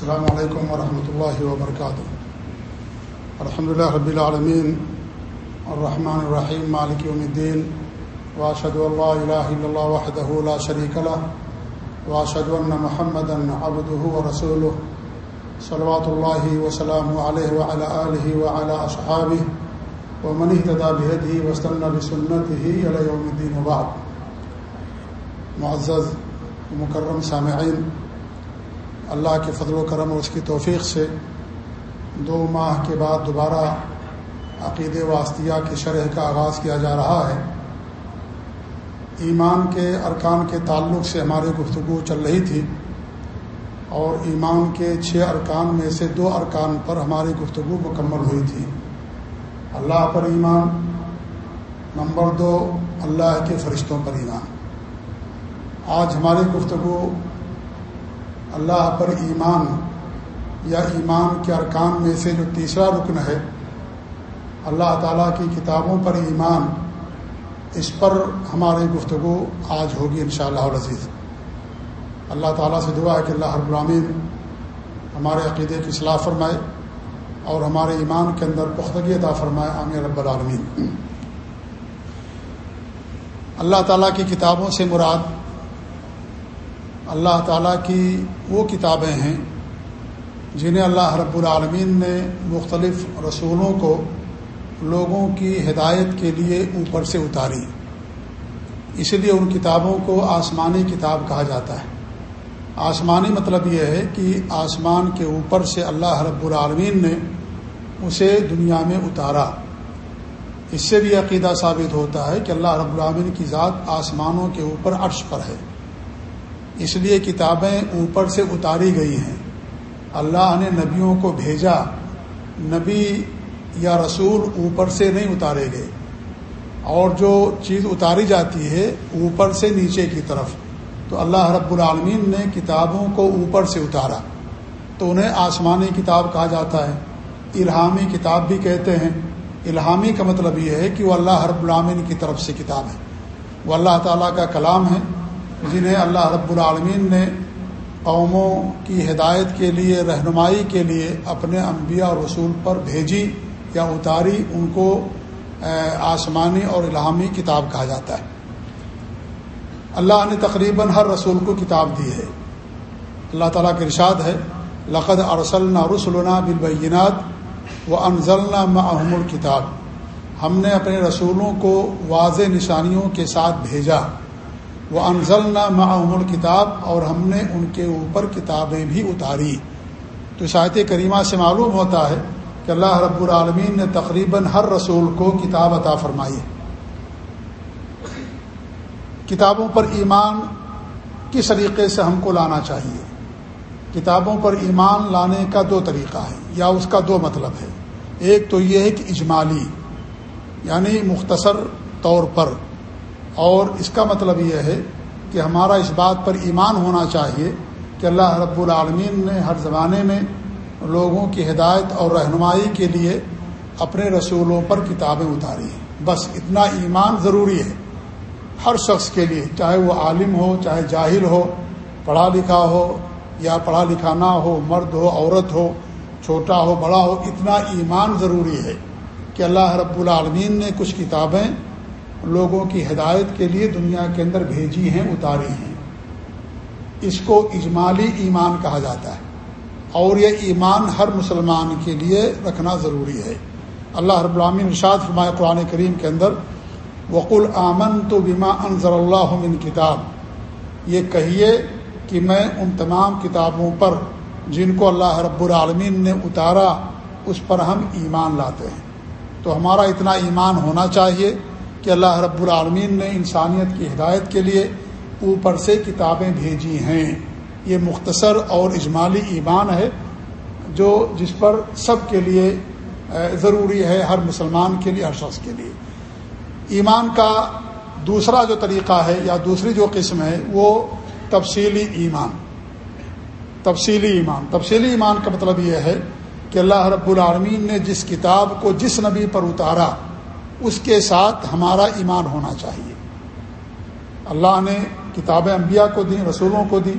السلام علیکم ورحمۃ اللہ وبرکاتہ الحمد للہ رب العالمین. الرحمن الرحیم، مالک یوم الدین. واشد اللہ الہ الا اللہ وحدہ لا شریک له. واشهد ان محمدا عبده ورسوله. صلوات اللہ وسلام علیہ وعلى آلہ وعلى اصحابہ ومن اهتدى بهديه واستنى بسنته الى يوم الدين وبعد. معزز، مکرم سامعین اللہ کے فضل و کرم اور اس کی توفیق سے دو ماہ کے بعد دوبارہ عقید واسطیہ کی شرح کا آغاز کیا جا رہا ہے۔ ایمان کے ارکان کے تعلق سے ہماری گفتگو چل رہی تھی اور ایمان کے چھ ارکان میں سے دو ارکان پر ہماری گفتگو مکمل ہوئی تھی۔ اللہ پر ایمان، نمبر دو، اللہ کے فرشتوں پر ایمان۔ آج ہماری گفتگو اللہ پر ایمان یا ایمان کے ارکان میں سے جو تیسرا رکن ہے، اللہ تعالیٰ کی کتابوں پر ایمان، اس پر ہماری گفتگو آج ہوگی انشاءاللہ شاء اللہ اللہ تعالیٰ سے دعا ہے کہ اللہ البرامین ہمارے عقیدے کی اصلاح فرمائے اور ہمارے ایمان کے اندر پختگی ادا فرمائے۔ عامر رب العالمین۔ اللہ تعالیٰ کی کتابوں سے مراد اللہ تعالیٰ کی وہ کتابیں ہیں جنہیں اللہ رب العالمین نے مختلف رسولوں کو لوگوں کی ہدایت کے لیے اوپر سے اتاری۔ اس لیے ان کتابوں کو آسمانی کتاب کہا جاتا ہے۔ آسمانی مطلب یہ ہے کہ آسمان کے اوپر سے اللہ رب العالمین نے اسے دنیا میں اتارا۔ اس سے بھی عقیدہ ثابت ہوتا ہے کہ اللہ رب العالمین کی ذات آسمانوں کے اوپر عرش پر ہے۔ اس لیے کتابیں اوپر سے اتاری گئی ہیں۔ اللہ نے نبیوں کو بھیجا۔ نبی یا رسول اوپر سے نہیں اتارے گئے۔ اور جو چیز اتاری جاتی ہے اوپر سے نیچے کی طرف۔ تو اللہ رب العالمین نے کتابوں کو اوپر سے اتارا۔ تو انہیں آسمانی کتاب کہا جاتا ہے۔ الہامی کتاب بھی کہتے ہیں۔ الہامی کا مطلب یہ ہے کہ وہ اللہ رب العالمین کی طرف سے کتاب ہے۔ وہ اللہ تعالیٰ کا کلام ہے۔ جنہیں اللہ رب العالمین نے قوموں کی ہدایت کے لیے، رہنمائی کے لیے اپنے انبیاء اور رسول پر بھیجی یا اتاری، ان کو آسمانی اور الہامی کتاب کہا جاتا ہے۔ اللہ نے تقریباً ہر رسول کو کتاب دی ہے۔ اللہ تعالیٰ کے ارشاد ہے، لقد ارسلنا رسولنا بالبینات و انزلنا معہم الکتاب۔ ہم نے اپنے رسولوں کو واضح نشانیوں کے ساتھ بھیجا۔ وہ انزل معمول کتاب اور ہم نے ان کے اوپر کتابیں بھی اتاری۔ تو شاہت کریمہ سے معلوم ہوتا ہے کہ اللہ رب العالمین نے تقریباً ہر رسول کو کتاب عطا فرمائی کتابوں پر ایمان کس طریقے سے ہم کو لانا چاہیے؟ کتابوں پر ایمان لانے کا دو طریقہ ہے، یا اس کا دو مطلب ہے۔ ایک تو یہ ہے کہ اجمالی یعنی مختصر طور پر اور اس کا مطلب یہ ہے کہ ہمارا اس بات پر ایمان ہونا چاہیے کہ اللہ رب العالمین نے ہر زمانے میں لوگوں کی ہدایت اور رہنمائی کے لیے اپنے رسولوں پر کتابیں اتاری ہیں۔ بس اتنا ایمان ضروری ہے۔ ہر شخص کے لیے، چاہے وہ عالم ہو، چاہے جاہل ہو، پڑھا لکھا ہو یا پڑھا لکھا نہ ہو، مرد ہو، عورت ہو، چھوٹا ہو، بڑا ہو، اتنا ایمان ضروری ہے کہ اللہ رب العالمین نے کچھ کتابیں لوگوں کی ہدایت کے لیے دنیا کے اندر بھیجی ہیں، اتاری ہیں۔ اس کو اجمالی ایمان کہا جاتا ہے۔ اور یہ ایمان ہر مسلمان کے لیے رکھنا ضروری ہے۔ اللہ رب العامن ارشاد فرمائے قرآن کریم کے اندر، وقل آمن تو بیما انضر اللہ من کتاب۔ یہ کہیے کہ میں ان تمام کتابوں پر جن کو اللہ رب العالمین نے اتارا، اس پر ہم ایمان لاتے ہیں۔ تو ہمارا اتنا ایمان ہونا چاہیے۔ کہ اللہ رب العالمین نے انسانیت کی ہدایت کے لیے اوپر سے کتابیں بھیجی ہیں۔ یہ مختصر اور اجمالی ایمان ہے جو جس پر سب کے لیے ضروری ہے ہر مسلمان کے لیے، ہر شخص کے لیے۔ ایمان کا دوسرا جو طریقہ ہے یا دوسری جو قسم ہے وہ تفصیلی ایمان۔ تفصیلی ایمان۔ تفصیلی ایمان کا مطلب یہ ہے کہ اللہ رب العالمین نے جس کتاب کو جس نبی پر اتارا اس کے ساتھ ہمارا ایمان ہونا چاہیے۔ اللہ نے کتابیں انبیاء کو دیں رسولوں کو دی۔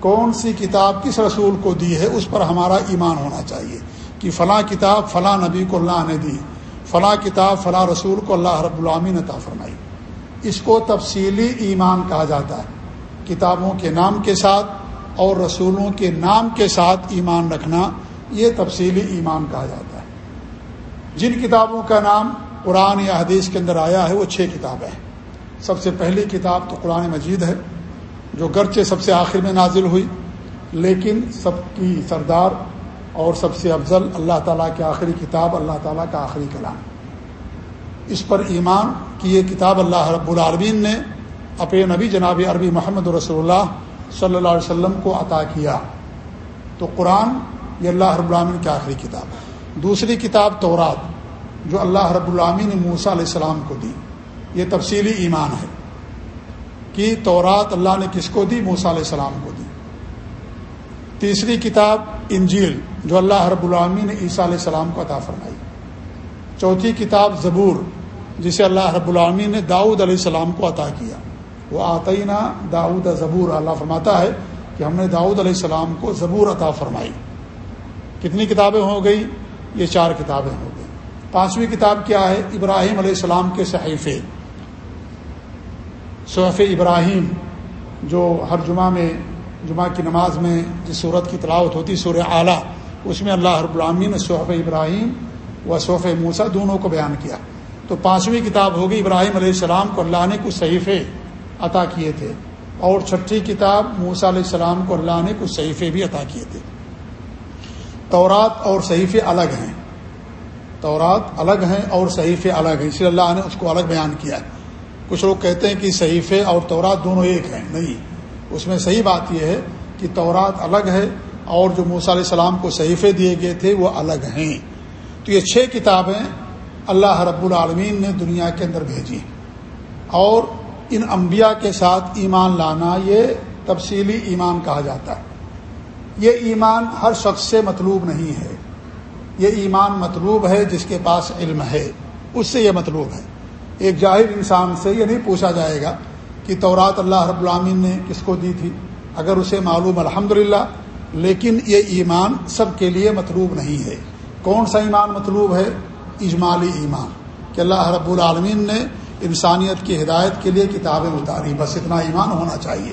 کون سی کتاب کس رسول کو دی ہے، اس پر ہمارا ایمان ہونا چاہیے کہ فلاں کتاب فلاں نبی کو اللہ نے دی، فلاں کتاب فلاں رسول کو اللہ رب العامی نے فرمائی۔ اس کو تفصیلی ایمان کہا جاتا ہے۔ کتابوں کے نام کے ساتھ اور رسولوں کے نام کے ساتھ ایمان رکھنا، یہ تفصیلی ایمان کہا جاتا ہے۔ جن کتابوں کا نام قرآن یا حدیث کے اندر آیا ہے، وہ چھ کتابیں ہیں۔ سب سے پہلی کتاب تو قرآن مجید ہے، جو گرچہ سب سے آخر میں نازل ہوئی، لیکن سب کی سردار اور سب سے افضل اللہ تعالیٰ کی آخری کتاب، اللہ تعالیٰ کا آخری کلام۔ اس پر ایمان کی یہ کتاب اللہ رب العالمین نے اپنے نبی جناب عربی محمد رسول اللہ صلی اللہ علیہ وسلم کو عطا کیا۔ تو قرآن یہ اللہ رب العالمین کی آخری کتاب ہے۔ دوسری کتاب تورات جو اللہ رب العامین نے موسا علیہ السلام کو دی۔ یہ تفصیلی ایمان ہے کہ تورات اللہ نے کس کو دی؟ موسا علیہ السلام کو دی۔ تیسری کتاب انجیل، جو اللہ رب العامی نے عیسیٰ علیہ السلام کو عطا فرمائی۔ چوتھی کتاب زبور، جسے اللہ رب العامی نے داؤد علیہ السلام کو عطا کیا۔ وہ آتئینہ داؤد زبور، اللہ فرماتا ہے کہ ہم نے داؤد علیہ السلام کو زبور عطا فرمائی۔ کتنی کتابیں ہو گئی؟ یہ چار کتابیں ہو گئی پانچویں کتاب کیا ہے؟ ابراہیم علیہ السلام کے صحیفے۔ صحف ابراہیم جو ہر جمعہ میں، جمعہ کی نماز میں جس صورت کی تلاوت ہوتی سور اعلیٰ، اس میں اللہ رب العامی نے صحف ابراہیم و صحف موسا دونوں کو بیان کیا۔ تو پانچویں کتاب ہوگی ابراہیم علیہ السلام کو اللہ نے کچھ صحیفے عطا کیے تھے۔ اور چھٹی کتاب موسا علیہ السلام کو اللہ نے کچھ صحیفے بھی عطا کیے تھے۔ تورات اور صحیفے الگ ہیں۔ تورات الگ ہیں اور صحیفے الگ ہیں، اسی اللہ نے اس کو الگ بیان کیا ہے۔ کچھ لوگ کہتے ہیں کہ صحیفے اور تورات دونوں ایک ہیں۔ نہیں، اس میں صحیح بات یہ ہے کہ تورات الگ ہے اور جو موسیٰ علیہ السلام کو صحیفے دیے گئے تھے وہ الگ ہیں۔ تو یہ چھ کتابیں اللہ رب العالمین نے دنیا کے اندر بھیجی اور ان انبیاء کے ساتھ ایمان لانا یہ تفصیلی ایمان کہا جاتا ہے۔ یہ ایمان ہر شخص سے مطلوب نہیں ہے۔ یہ ایمان مطلوب ہے جس کے پاس علم ہے۔ اس سے یہ مطلوب ہے۔ ایک جاہر انسان سے یہ نہیں پوچھا جائے گا کہ تورات اللہ رب العامین نے کس کو دی تھی۔ اگر اسے معلوم الحمد لیکن یہ ایمان سب کے لیے مطلوب نہیں ہے۔ کون سا ایمان مطلوب ہے؟ اجمالی ایمان۔ کہ اللہ رب العالمین نے انسانیت کی ہدایت کے لیے کتابیں اتاری۔ بس اتنا ایمان ہونا چاہیے۔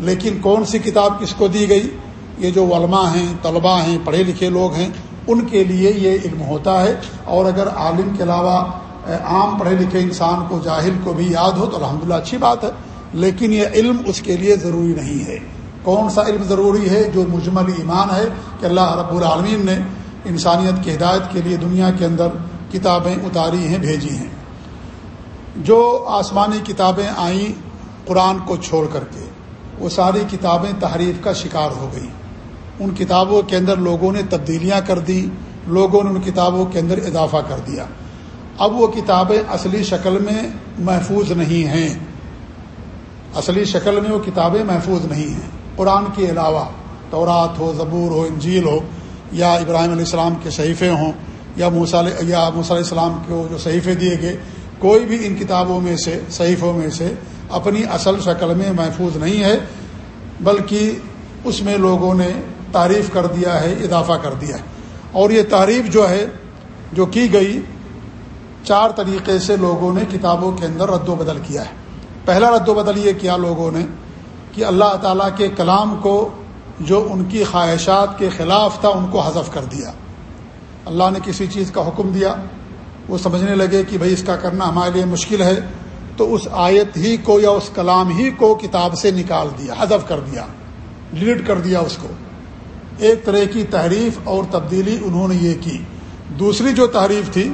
لیکن کون سی کتاب کس کو دی گئی؟ یہ جو علماء ہیں، طلباء ہیں، پڑھے لکھے لوگ ہیں ان کے لیے یہ علم ہوتا ہے۔ اور اگر عالم کے علاوہ عام پڑھے لکھے انسان کو، جاہل کو بھی یاد ہو تو الحمدللہ اچھی بات ہے۔ لیکن یہ علم اس کے لیے ضروری نہیں ہے۔ کون سا علم ضروری ہے؟ جو مجمل ایمان ہے کہ اللہ رب العالمین نے انسانیت کی ہدایت کے لیے دنیا کے اندر کتابیں اتاری ہیں، بھیجی ہیں۔ جو آسمانی کتابیں آئیں قرآن کو چھوڑ کر کے، وہ ساری کتابیں تحریف کا شکار ہو گئیں۔ ان کتابوں کے اندر لوگوں نے تبدیلیاں کر دی، لوگوں نے ان کتابوں کے اندر اضافہ کر دیا۔ اب وہ کتابیں اصلی شکل میں محفوظ نہیں ہیں۔ اصلی شکل میں وہ کتابیں محفوظ نہیں ہیں۔ قرآن کے علاوہ تورات ہو، زبور ہو، انجیل ہو، یا ابراہیم علیہ السلام کے صحیفے ہوں، یا موسیٰ یا موسیٰ علیہ السلام کو جو صحیفے دیے گئے، کوئی بھی ان کتابوں میں سے، صحیفوں میں سے اپنی اصل شکل میں محفوظ نہیں ہے، بلکہ اس میں لوگوں نے تعریف کر دیا ہے، اضافہ کر دیا ہے۔ اور یہ تعریف جو ہے، جو کی گئی، چار طریقے سے لوگوں نے کتابوں کے اندر رد و بدل کیا ہے۔ پہلا رد و بدل یہ کیا لوگوں نے کہ اللہ تعالیٰ کے کلام کو جو ان کی خواہشات کے خلاف تھا، ان کو حذف کر دیا۔ اللہ نے کسی چیز کا حکم دیا۔ وہ سمجھنے لگے کہ بھئی اس کا کرنا ہمارے لیے مشکل ہے۔ تو اس آیت ہی کو یا اس کلام ہی کو کتاب سے نکال دیا، حذف کر دیا، ڈیلیٹ کر دیا اس کو۔ ایک طرح کی تحریف اور تبدیلی انہوں نے یہ کی۔ دوسری جو تحریف تھی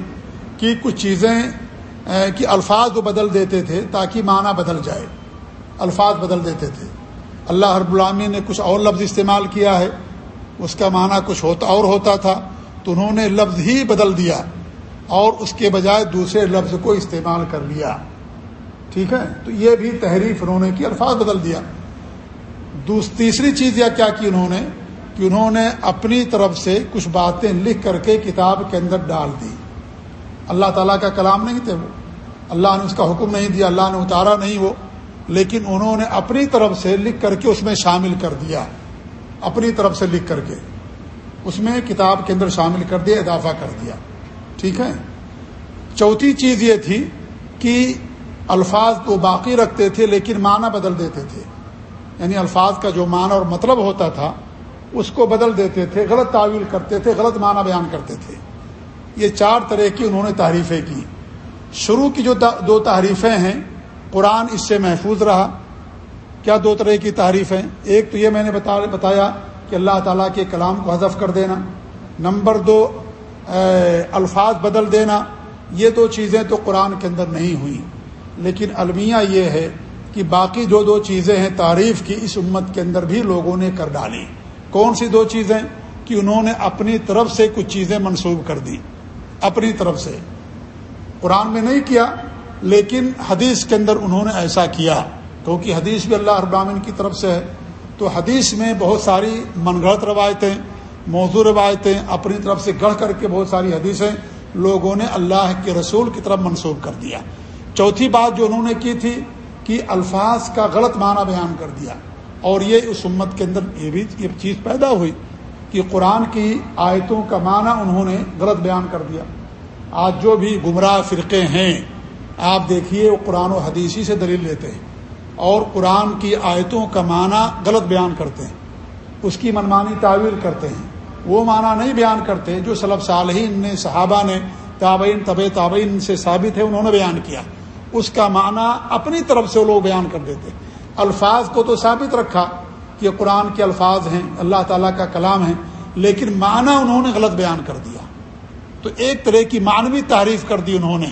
کہ کچھ چیزیں کہ الفاظ وہ بدل دیتے تھے تاکہ معنی بدل جائے۔ الفاظ بدل دیتے تھے۔ اللہ رب العامی نے کچھ اور لفظ استعمال کیا ہے، اس کا معنی کچھ ہوتا اور ہوتا تھا، تو انہوں نے لفظ ہی بدل دیا اور اس کے بجائے دوسرے لفظ کو استعمال کر لیا۔ ٹھیک ہے؟ تو یہ بھی تحریف انہوں نے کی، الفاظ بدل دیا۔ تیسری چیز یا کیا کی انہوں نے؟ کہ انہوں نے اپنی طرف سے کچھ باتیں لکھ کر کے کتاب کے اندر ڈال دی۔ اللہ تعالیٰ کا کلام نہیں تھے وہ۔ اللہ نے اس کا حکم نہیں دیا، اللہ نے اتارا نہیں وہ۔ لیکن انہوں نے اپنی طرف سے لکھ کر کے اس میں شامل کر دیا۔ اپنی طرف سے لکھ کر کے۔ اس میں کتاب کے اندر شامل کر دیا، اضافہ کر دیا۔ ٹھیک ہے؟ چوتھی چیز یہ تھی کہ الفاظ کو باقی رکھتے تھے لیکن معنی بدل دیتے تھے۔ یعنی الفاظ کا جو معنی اور مطلب ہوتا تھا اس کو بدل دیتے تھے، غلط تعویل کرتے تھے، غلط معنی بیان کرتے تھے۔ یہ چار طرح کی انہوں نے تعریفیں کی۔ شروع کی جو دو تعریفیں ہیں، قرآن اس سے محفوظ رہا۔ کیا دو طرح کی تعریفیں؟ ایک تو یہ میں نے بتایا کہ اللہ تعالیٰ کے کلام کو حذف کر دینا۔ نمبر دو الفاظ بدل دینا۔ یہ دو چیزیں تو قرآن کے اندر نہیں ہوئیں۔ لیکن المیہ یہ ہے کہ باقی جو دو چیزیں ہیں تعریف کی، اس امت کے اندر بھی لوگوں نے کر ڈالی۔ کون سی دو چیزیں کہ انہوں نے اپنی طرف سے کچھ چیزیں منسوب کر دی اپنی طرف سے۔ قرآن میں نہیں کیا، لیکن حدیث کے اندر انہوں نے ایسا کیا۔ کیونکہ حدیث بھی اللہ ابرامن کی طرف سے ہے۔ تو حدیث میں بہت ساری من گڑھ روایتیں، موضوع روایتیں اپنی طرف سے گڑھ کر کے بہت ساری حدیثیں لوگوں نے اللہ کے رسول کی طرف منسوخ کر دیا۔ چوتھی بات جو انہوں نے کی تھی کہ الفاظ کا غلط معنی بیان کر دیا۔ اور یہ اس امت کے اندر یہ بھی یہ چیز پیدا ہوئی کہ قرآن کی آیتوں کا معنی انہوں نے غلط بیان کر دیا۔ آج جو بھی گمراہ فرقے ہیں، آپ دیکھیے وہ قرآن و حدیثی سے دلیل لیتے ہیں اور قرآن کی آیتوں کا معنی غلط بیان کرتے ہیں، اس کی منمانی تعویل کرتے ہیں۔ وہ معنی نہیں بیان کرتے جو صلب صالحین نے، صحابہ نے، تابعین طب تابعین سے ثابت ہے، انہوں نے بیان کیا۔ اس کا معنی اپنی طرف سے وہ لوگ بیان کر دیتے الفاظ کو تو ثابت رکھا کہ قرآن کے الفاظ ہیں، اللہ تعالیٰ کا کلام ہے لیکن معنی انہوں نے غلط بیان کر دیا۔ تو ایک طرح کی معنوی تعریف کر دی انہوں نے۔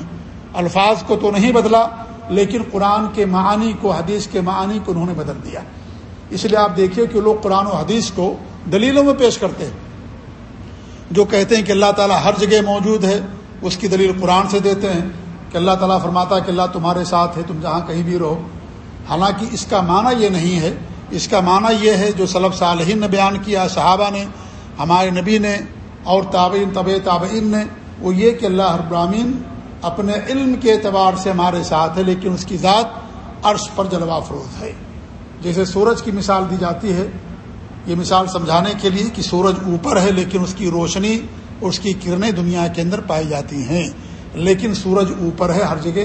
الفاظ کو تو نہیں بدلا، لیکن قرآن کے معنی کو، حدیث کے معنی کو انہوں نے بدل دیا۔ اس لیے آپ دیکھیے کہ لوگ قرآن و حدیث کو دلیلوں میں پیش کرتے ہیں۔ جو کہتے ہیں کہ اللہ تعالیٰ ہر جگہ موجود ہے، اس کی دلیل قرآن سے دیتے ہیں۔ کہ اللہ تعالیٰ فرماتا ہے کہ اللہ تمہارے ساتھ ہے، تم جہاں کہیں بھی رہو۔ حالانکہ اس کا معنی یہ نہیں ہے، اس کا معنی یہ ہے، جو صلب صالحین نے بیان کیا، صحابہ نے، ہمارے نبی نے اور تابعین طب تابعین نے، وہ یہ کہ اللہ ابرامین اپنے علم کے اعتبار سے ہمارے ساتھ ہے، لیکن اس کی ذات عرش پر جلوہ فروز ہے۔ جیسے سورج کی مثال دی جاتی ہے، یہ مثال سمجھانے کے لیے کہ سورج اوپر ہے، لیکن اس کی روشنی اور اس کی کرنیں دنیا کے اندر پائی جاتی ہیں۔ لیکن سورج اوپر ہے ہر جگہ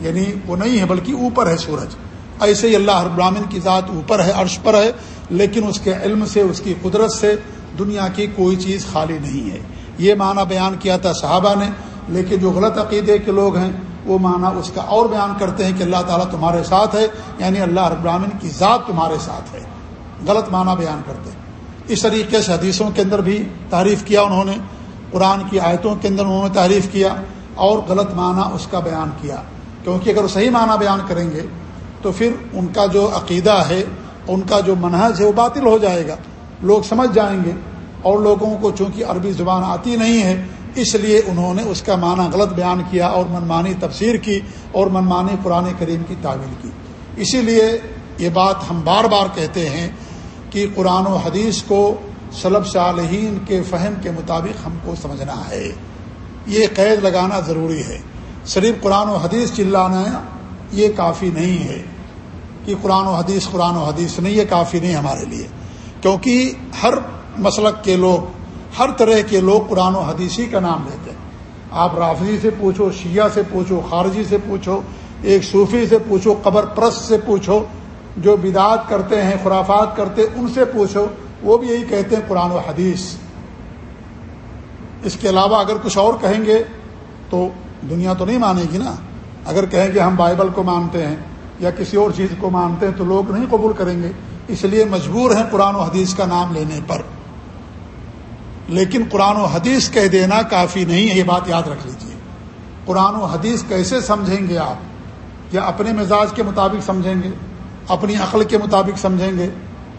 یعنی وہ نہیں ہے، بلکہ اوپر ہے سورج۔ ایسے ہی اللہ ابراہین کی ذات اوپر ہے، عرش پر ہے، لیکن اس کے علم سے، اس کی قدرت سے دنیا کی کوئی چیز خالی نہیں ہے۔ یہ معنی بیان کیا تھا صحابہ نے، لیکن جو غلط عقیدے کے لوگ ہیں، وہ معنی اس کا اور بیان کرتے ہیں کہ اللہ تعالیٰ تمہارے ساتھ ہے یعنی اللہ ابراہین کی ذات تمہارے ساتھ ہے۔ غلط معنی بیان کرتے ہیں۔ اس طریقے سے حدیثوں کے اندر بھی تعریف کیا انہوں نے، قرآن کی آیتوں کے اندر انہوں نے تعریف کیا اور غلط معنی اس کا بیان کیا۔ کیونکہ اگر وہ صحیح معنی بیان کریں گے تو پھر ان کا جو عقیدہ ہے، ان کا جو منحج ہے، وہ باطل ہو جائے گا۔ لوگ سمجھ جائیں گے۔ اور لوگوں کو چونکہ عربی زبان آتی نہیں ہے، اس لیے انہوں نے اس کا معنی غلط بیان کیا اور منمانی تفسیر کی اور منمانی قرآن کریم کی تعویل کی۔ اسی لیے یہ بات ہم بار بار کہتے ہیں کہ قرآن و حدیث کو سلب صالحین کے فہم کے مطابق ہم کو سمجھنا ہے۔ یہ قید لگانا ضروری ہے۔ صرف قرآن و حدیث چلانا یہ کافی نہیں ہے کہ قرآن و حدیث قرآن و حدیث نہیں، یہ کافی نہیں ہمارے لیے۔ کیونکہ ہر مسلک کے لوگ، ہر طرح کے لوگ قرآن و حدیثی کا نام لیتے ہیں۔ آپ رافضی سے پوچھو، شیعہ سے پوچھو، خارجی سے پوچھو، ایک صوفی سے پوچھو، قبر پرست سے پوچھو، جو بدعت کرتے ہیں، خرافات کرتے ان سے پوچھو، وہ بھی یہی کہتے ہیں قرآن و حدیث۔ اس کے علاوہ اگر کچھ اور کہیں گے تو دنیا تو نہیں مانے گی نا۔ اگر کہیں گے ہم بائبل کو مانتے ہیں یا کسی اور چیز کو مانتے ہیں تو لوگ نہیں قبول کریں گے۔ اس لیے مجبور ہیں قرآن و حدیث کا نام لینے پر۔ لیکن قرآن و حدیث کہہ دینا کافی نہیں ہے، یہ بات یاد رکھ لیجیے قرآن و حدیث کیسے سمجھیں گے آپ؟ یا اپنے مزاج کے مطابق سمجھیں گے؟ اپنی عقل کے مطابق سمجھیں گے؟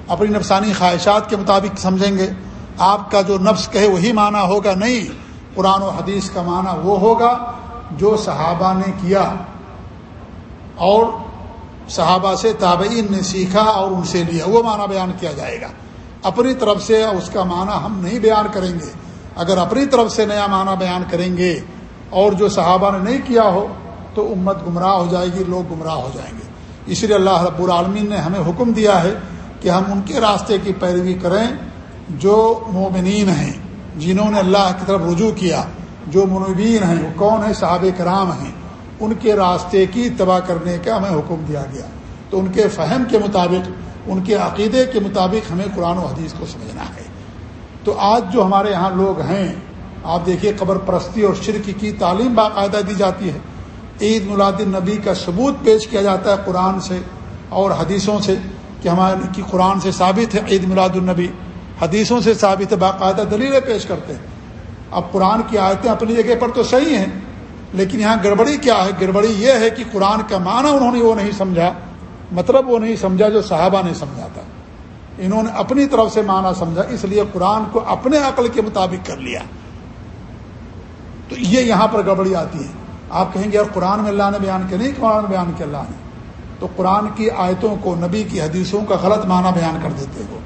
اپنی نفسانی خواہشات کے مطابق سمجھیں گے؟ آپ کا جو نفس کہے وہی معنی ہوگا؟ نہیں، قرآن و حدیث کا معنی وہ ہوگا جو صحابہ نے کیا اور صحابہ سے تابعین نے سیکھا اور ان سے لیا، وہ معنی بیان کیا جائے گا۔ اپنی طرف سے اس کا معنی ہم نہیں بیان کریں گے۔ اگر اپنی طرف سے نیا معنی بیان کریں گے اور جو صحابہ نے نہیں کیا ہو، تو امت گمراہ ہو جائے گی، لوگ گمراہ ہو جائیں گے۔ اس لیے اللہ رب العالمین نے ہمیں حکم دیا ہے کہ ہم ان کے راستے کی پیروی کریں جو مومنین ہیں، جنہوں نے اللہ کی طرف رجوع کیا۔ جو منوبین ہیں، وہ کون ہیں؟ صحاب کرام ہیں۔ ان کے راستے کی اتباع کرنے کا ہمیں حکم دیا گیا۔ تو ان کے فہم کے مطابق، ان کے عقیدے کے مطابق ہمیں قرآن و حدیث کو سمجھنا ہے۔ تو آج جو ہمارے یہاں لوگ ہیں، آپ دیکھیے قبر پرستی اور شرک کی تعلیم باقاعدہ دی جاتی ہے۔ عید میلاد النبی کا ثبوت پیش کیا جاتا ہے قرآن سے اور حدیثوں سے کہ ہمارے، کی قرآن سے ثابت ہے عید میلاد النبی۔ حدیثوں سے ثابت ہے، باقاعدہ دلیلیں پیش کرتے ہیں۔ اب قرآن کی آیتیں اپنی جگہ پر تو صحیح ہیں، لیکن یہاں گڑبڑی کیا ہے؟ گڑبڑی یہ ہے کہ قرآن کا معنی انہوں نے وہ نہیں سمجھا مطلب وہ نہیں سمجھا جو صحابہ نے سمجھا تھا۔ انہوں نے اپنی طرف سے معنی سمجھا، اس لیے قرآن کو اپنے عقل کے مطابق کر لیا۔ تو یہ یہاں پر گڑبڑی آتی ہے۔ آپ کہیں گے، یار قرآن میں اللہ نے بیان کیا؟ نہیں، قرآن میں بیان کیا اللہ نے۔ تو قرآن کی آیتوں کو، نبی کی حدیثوں کا غلط معنی بیان کر دیتے ہو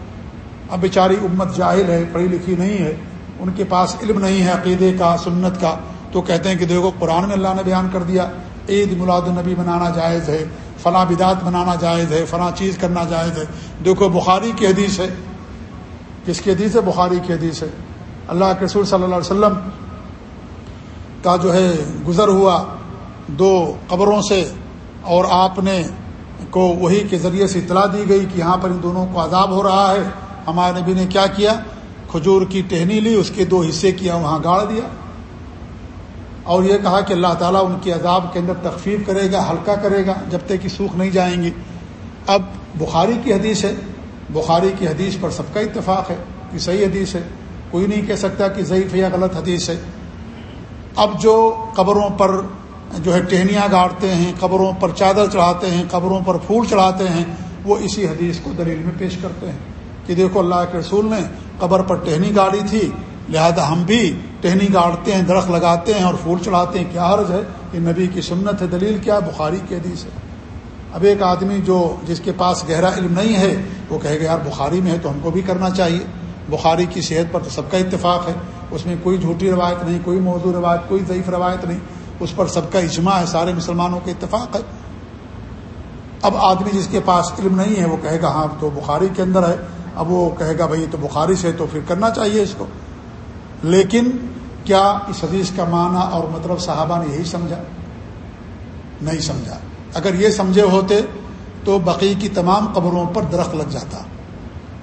اب بیچاری امت جاہل ہے، پڑھی لکھی نہیں ہے۔ ان کے پاس علم نہیں ہے، عقیدے کا، سنت کا، تو کہتے ہیں کہ دیکھو، قرآن میں اللہ نے بیان کر دیا، عید میلاد النبی بنانا جائز ہے، فلاں بدعت بنانا جائز ہے، فلاں چیز کرنا جائز ہے۔ دیکھو، بخاری کی حدیث ہے۔ کس کی حدیث ہے؟ بخاری کی حدیث ہے۔ اللہ کے رسول صلی اللہ علیہ وسلم کا جو ہے گزر ہوا دو قبروں سے، اور آپ نے کو وہی کے ذریعے سے اطلاع دی گئی کہ یہاں پر ان دونوں کو عذاب ہو رہا ہے۔ ہمارے نبی نے کیا کیا؟ کھجور کی ٹہنی لی، اس کے دو حصے کیا، وہاں گاڑ دیا۔ اور یہ کہا کہ اللہ تعالیٰ ان کے عذاب کے اندر تخفیف کرے گا، ہلکا کرے گا، جب تک کہ سوکھ نہیں جائیں گی۔ اب بخاری کی حدیث ہے۔ بخاری کی حدیث پر سب کا اتفاق ہے کہ صحیح حدیث ہے۔ کوئی نہیں کہہ سکتا کہ ضعیف یا غلط حدیث ہے۔ اب جو قبروں پر جو ہے ٹہنیاں گاڑتے ہیں، قبروں پر چادر چڑھاتے ہیں، قبروں پر پھول چڑھاتے ہیں، وہ اسی حدیث کو دلیل میں پیش کرتے ہیں۔ کہ دیکھو اللہ کے رسول نے قبر پر ٹہنی گاڑی تھی، لہذا ہم بھی ٹہنی گاڑتے ہیں، درخت لگاتے ہیں اور پھول چڑھاتے ہیں۔ کیا حرض ہے؟ کہ نبی کی سنت ہے، دلیل کیا؟ بخاری کی حدیث ہے۔ اب ایک آدمی جو جس کے پاس گہرا علم نہیں ہے، وہ کہے گا، یار بخاری میں ہے تو ہم کو بھی کرنا چاہیے۔ بخاری کی صحت پر تو سب کا اتفاق ہے۔ اس میں کوئی جھوٹی روایت نہیں، کوئی موضوع روایت، کوئی ضعیف روایت نہیں۔ اس پر سب کا اجماع ہے، سارے مسلمانوں کے اتفاق ہے۔ اب آدمی جس کے پاس علم نہیں ہے، وہ کہے گا ہاں تو بخاری کے اندر ہے۔ اب وہ کہے گا بھائی تو بخاری سے تو پھر کرنا چاہیے اس کو۔ لیکن کیا اس حدیث کا معنی اور مطلب صحابہ نے یہی سمجھا؟ نہیں سمجھا۔ اگر یہ سمجھے ہوتے تو بقی کی تمام قبروں پر درخت لگ جاتا۔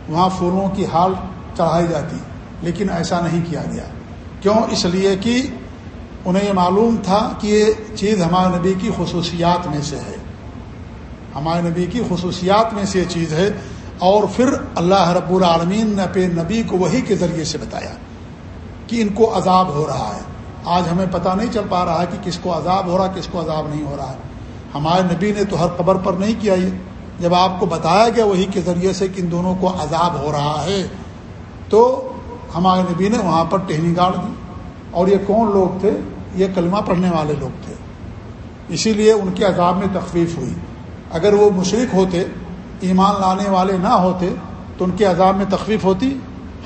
وہاں پھولوں کی حال چڑھائی جاتی، لیکن ایسا نہیں کیا گیا۔ کیوں؟ اس لیے کہ انہیں یہ معلوم تھا کہ یہ چیز ہمارے نبی کی خصوصیات میں سے ہے۔ ہمارے نبی کی خصوصیات میں سے یہ چیز ہے اور پھر اللہ رب العالمین نے اپنے نبی کو وہی کے ذریعے سے بتایا کہ ان کو عذاب ہو رہا ہے۔ آج ہمیں پتہ نہیں چل پا رہا ہے کہ کس کو عذاب ہو رہا ہے، کس کو عذاب نہیں ہو رہا ہے۔ ہمارے نبی نے تو ہر قبر پر نہیں کیا یہ جب آپ کو بتایا گیا وہی کے ذریعے سے کہ ان دونوں کو عذاب ہو رہا ہے، تو ہمارے نبی نے وہاں پر ٹہنی گاڑ دی۔ اور یہ کون لوگ تھے؟ یہ کلمہ پڑھنے والے لوگ تھے۔ اسی لیے ان کے عذاب میں تخفیف ہوئی۔ اگر وہ مشرق ہوتے ایمان لانے والے نہ ہوتے تو ان کے عذاب میں تخفیف ہوتی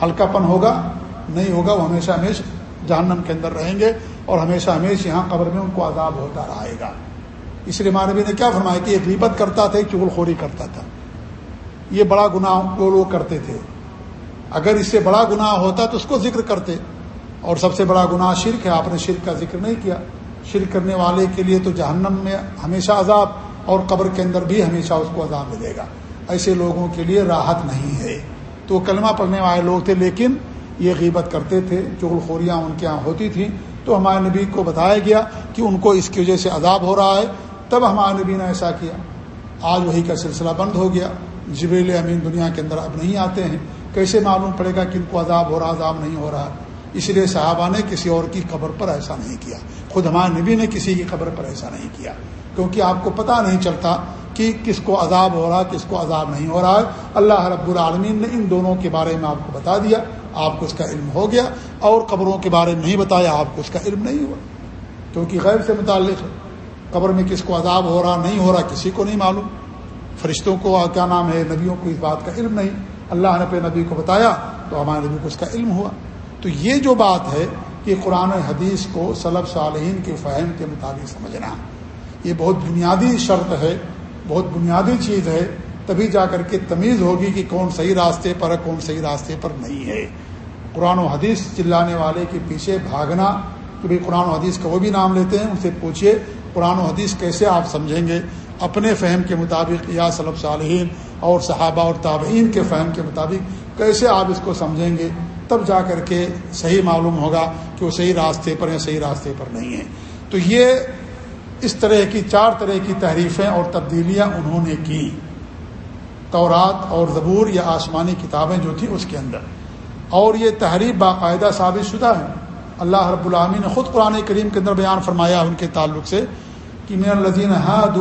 ہلکا پن ہوگا، نہیں ہوگا، وہ ہمیشہ ہمیشہ جہنم کے اندر رہیں گے اور ہمیشہ ہمیشہ یہاں قبر میں ان کو عذاب ہوتا رہے گا۔ اس لیے مانوی نے کیا فرمایا کہ یہ غیبت کرتا تھا چغل خوری کرتا تھا۔ یہ بڑا گناہ وہ لوگ کرتے تھے۔ اگر اس سے بڑا گناہ ہوتا تو اس کو ذکر کرتے۔ اور سب سے بڑا گناہ شرک ہے، آپ نے شرک کا ذکر نہیں کیا۔ شرک کرنے والے کے لیے تو جہنم میں ہمیشہ عذاب اور قبر کے اندر بھی ہمیشہ اس کو عذاب ملے گا۔ ایسے لوگوں کے لیے راحت نہیں ہے۔ تو کلمہ پڑھنے والے لوگ تھے، لیکن یہ غیبت کرتے تھے، چغل خوریاں ان کے یہاں ہوتی تھیں۔ تو ہمارے نبی کو بتایا گیا کہ ان کو اس کی وجہ سے عذاب ہو رہا ہے۔ تب ہمارے نبی نے ایسا کیا۔ آج وہی کا سلسلہ بند ہو گیا۔ جبریل امین دنیا کے اندر اب نہیں آتے ہیں۔ کیسے معلوم پڑے گا کہ ان کو عذاب ہو رہا، عذاب نہیں ہو رہا؟ اس لیے صحابہ نے کسی اور کی قبر پر ایسا نہیں کیا۔ خود ہمارے نبی نے کسی کی قبر پر ایسا نہیں کیا۔ کیونکہ آپ کو پتہ نہیں چلتا کہ کس کو عذاب ہو رہا کس کو عذاب نہیں ہو رہا ہے۔ اللہ رب العالمین نے ان دونوں کے بارے میں آپ کو بتا دیا۔ آپ کو اس کا علم ہو گیا۔ اور قبروں کے بارے میں نہیں بتایا، آپ کو اس کا علم نہیں ہوا۔ کیونکہ غیر سے متعلق ہے۔ قبر میں کس کو عذاب ہو رہا، نہیں ہو رہا، کسی کو نہیں معلوم۔ فرشتوں کو، کیا نام ہے، نبیوں کو اس بات کا علم نہیں۔ اللہ نے پہ نبی کو بتایا تو ہمارے نبی کو اس کا علم ہوا۔ تو یہ جو بات ہے کہ قرآن حدیث کو صلب صالحین کے فہم کے مطابق سمجھنا، یہ بہت بنیادی شرط ہے۔ بہت بنیادی چیز ہے، تبھی جا کر کے تمیز ہوگی کہ کون صحیح راستے پر ہے، کون صحیح راستے پر نہیں ہے۔ قرآن و حدیث چلانے والے کے پیچھے بھاگنا کہ بھائی قرآن و حدیث کا وہ بھی نام لیتے ہیں، ان سے پوچھیے قرآن و حدیث کیسے آپ سمجھیں گے؟ اپنے فہم کے مطابق یا صلب صالحین اور صحابہ اور تابعین کے فہم کے مطابق کیسے آپ اس کو سمجھیں گے؟ تب جا کر کے صحیح معلوم ہوگا کہ وہ صحیح راستے پر یا صحیح راستے پر نہیں ہیں۔ تو یہ اس طرح کی چار طرح کی تحریفیں اور تبدیلیاں انہوں نے کی۔ تورات اور زبور یا آسمانی کتابیں جو تھیں اس کے اندر۔ اور یہ تحریف باقاعدہ ثابت شدہ ہے اللہ رب العامی نے خود قرآن کریم کے اندر بیان فرمایا ان کے تعلق سے کہ من الزین ہاد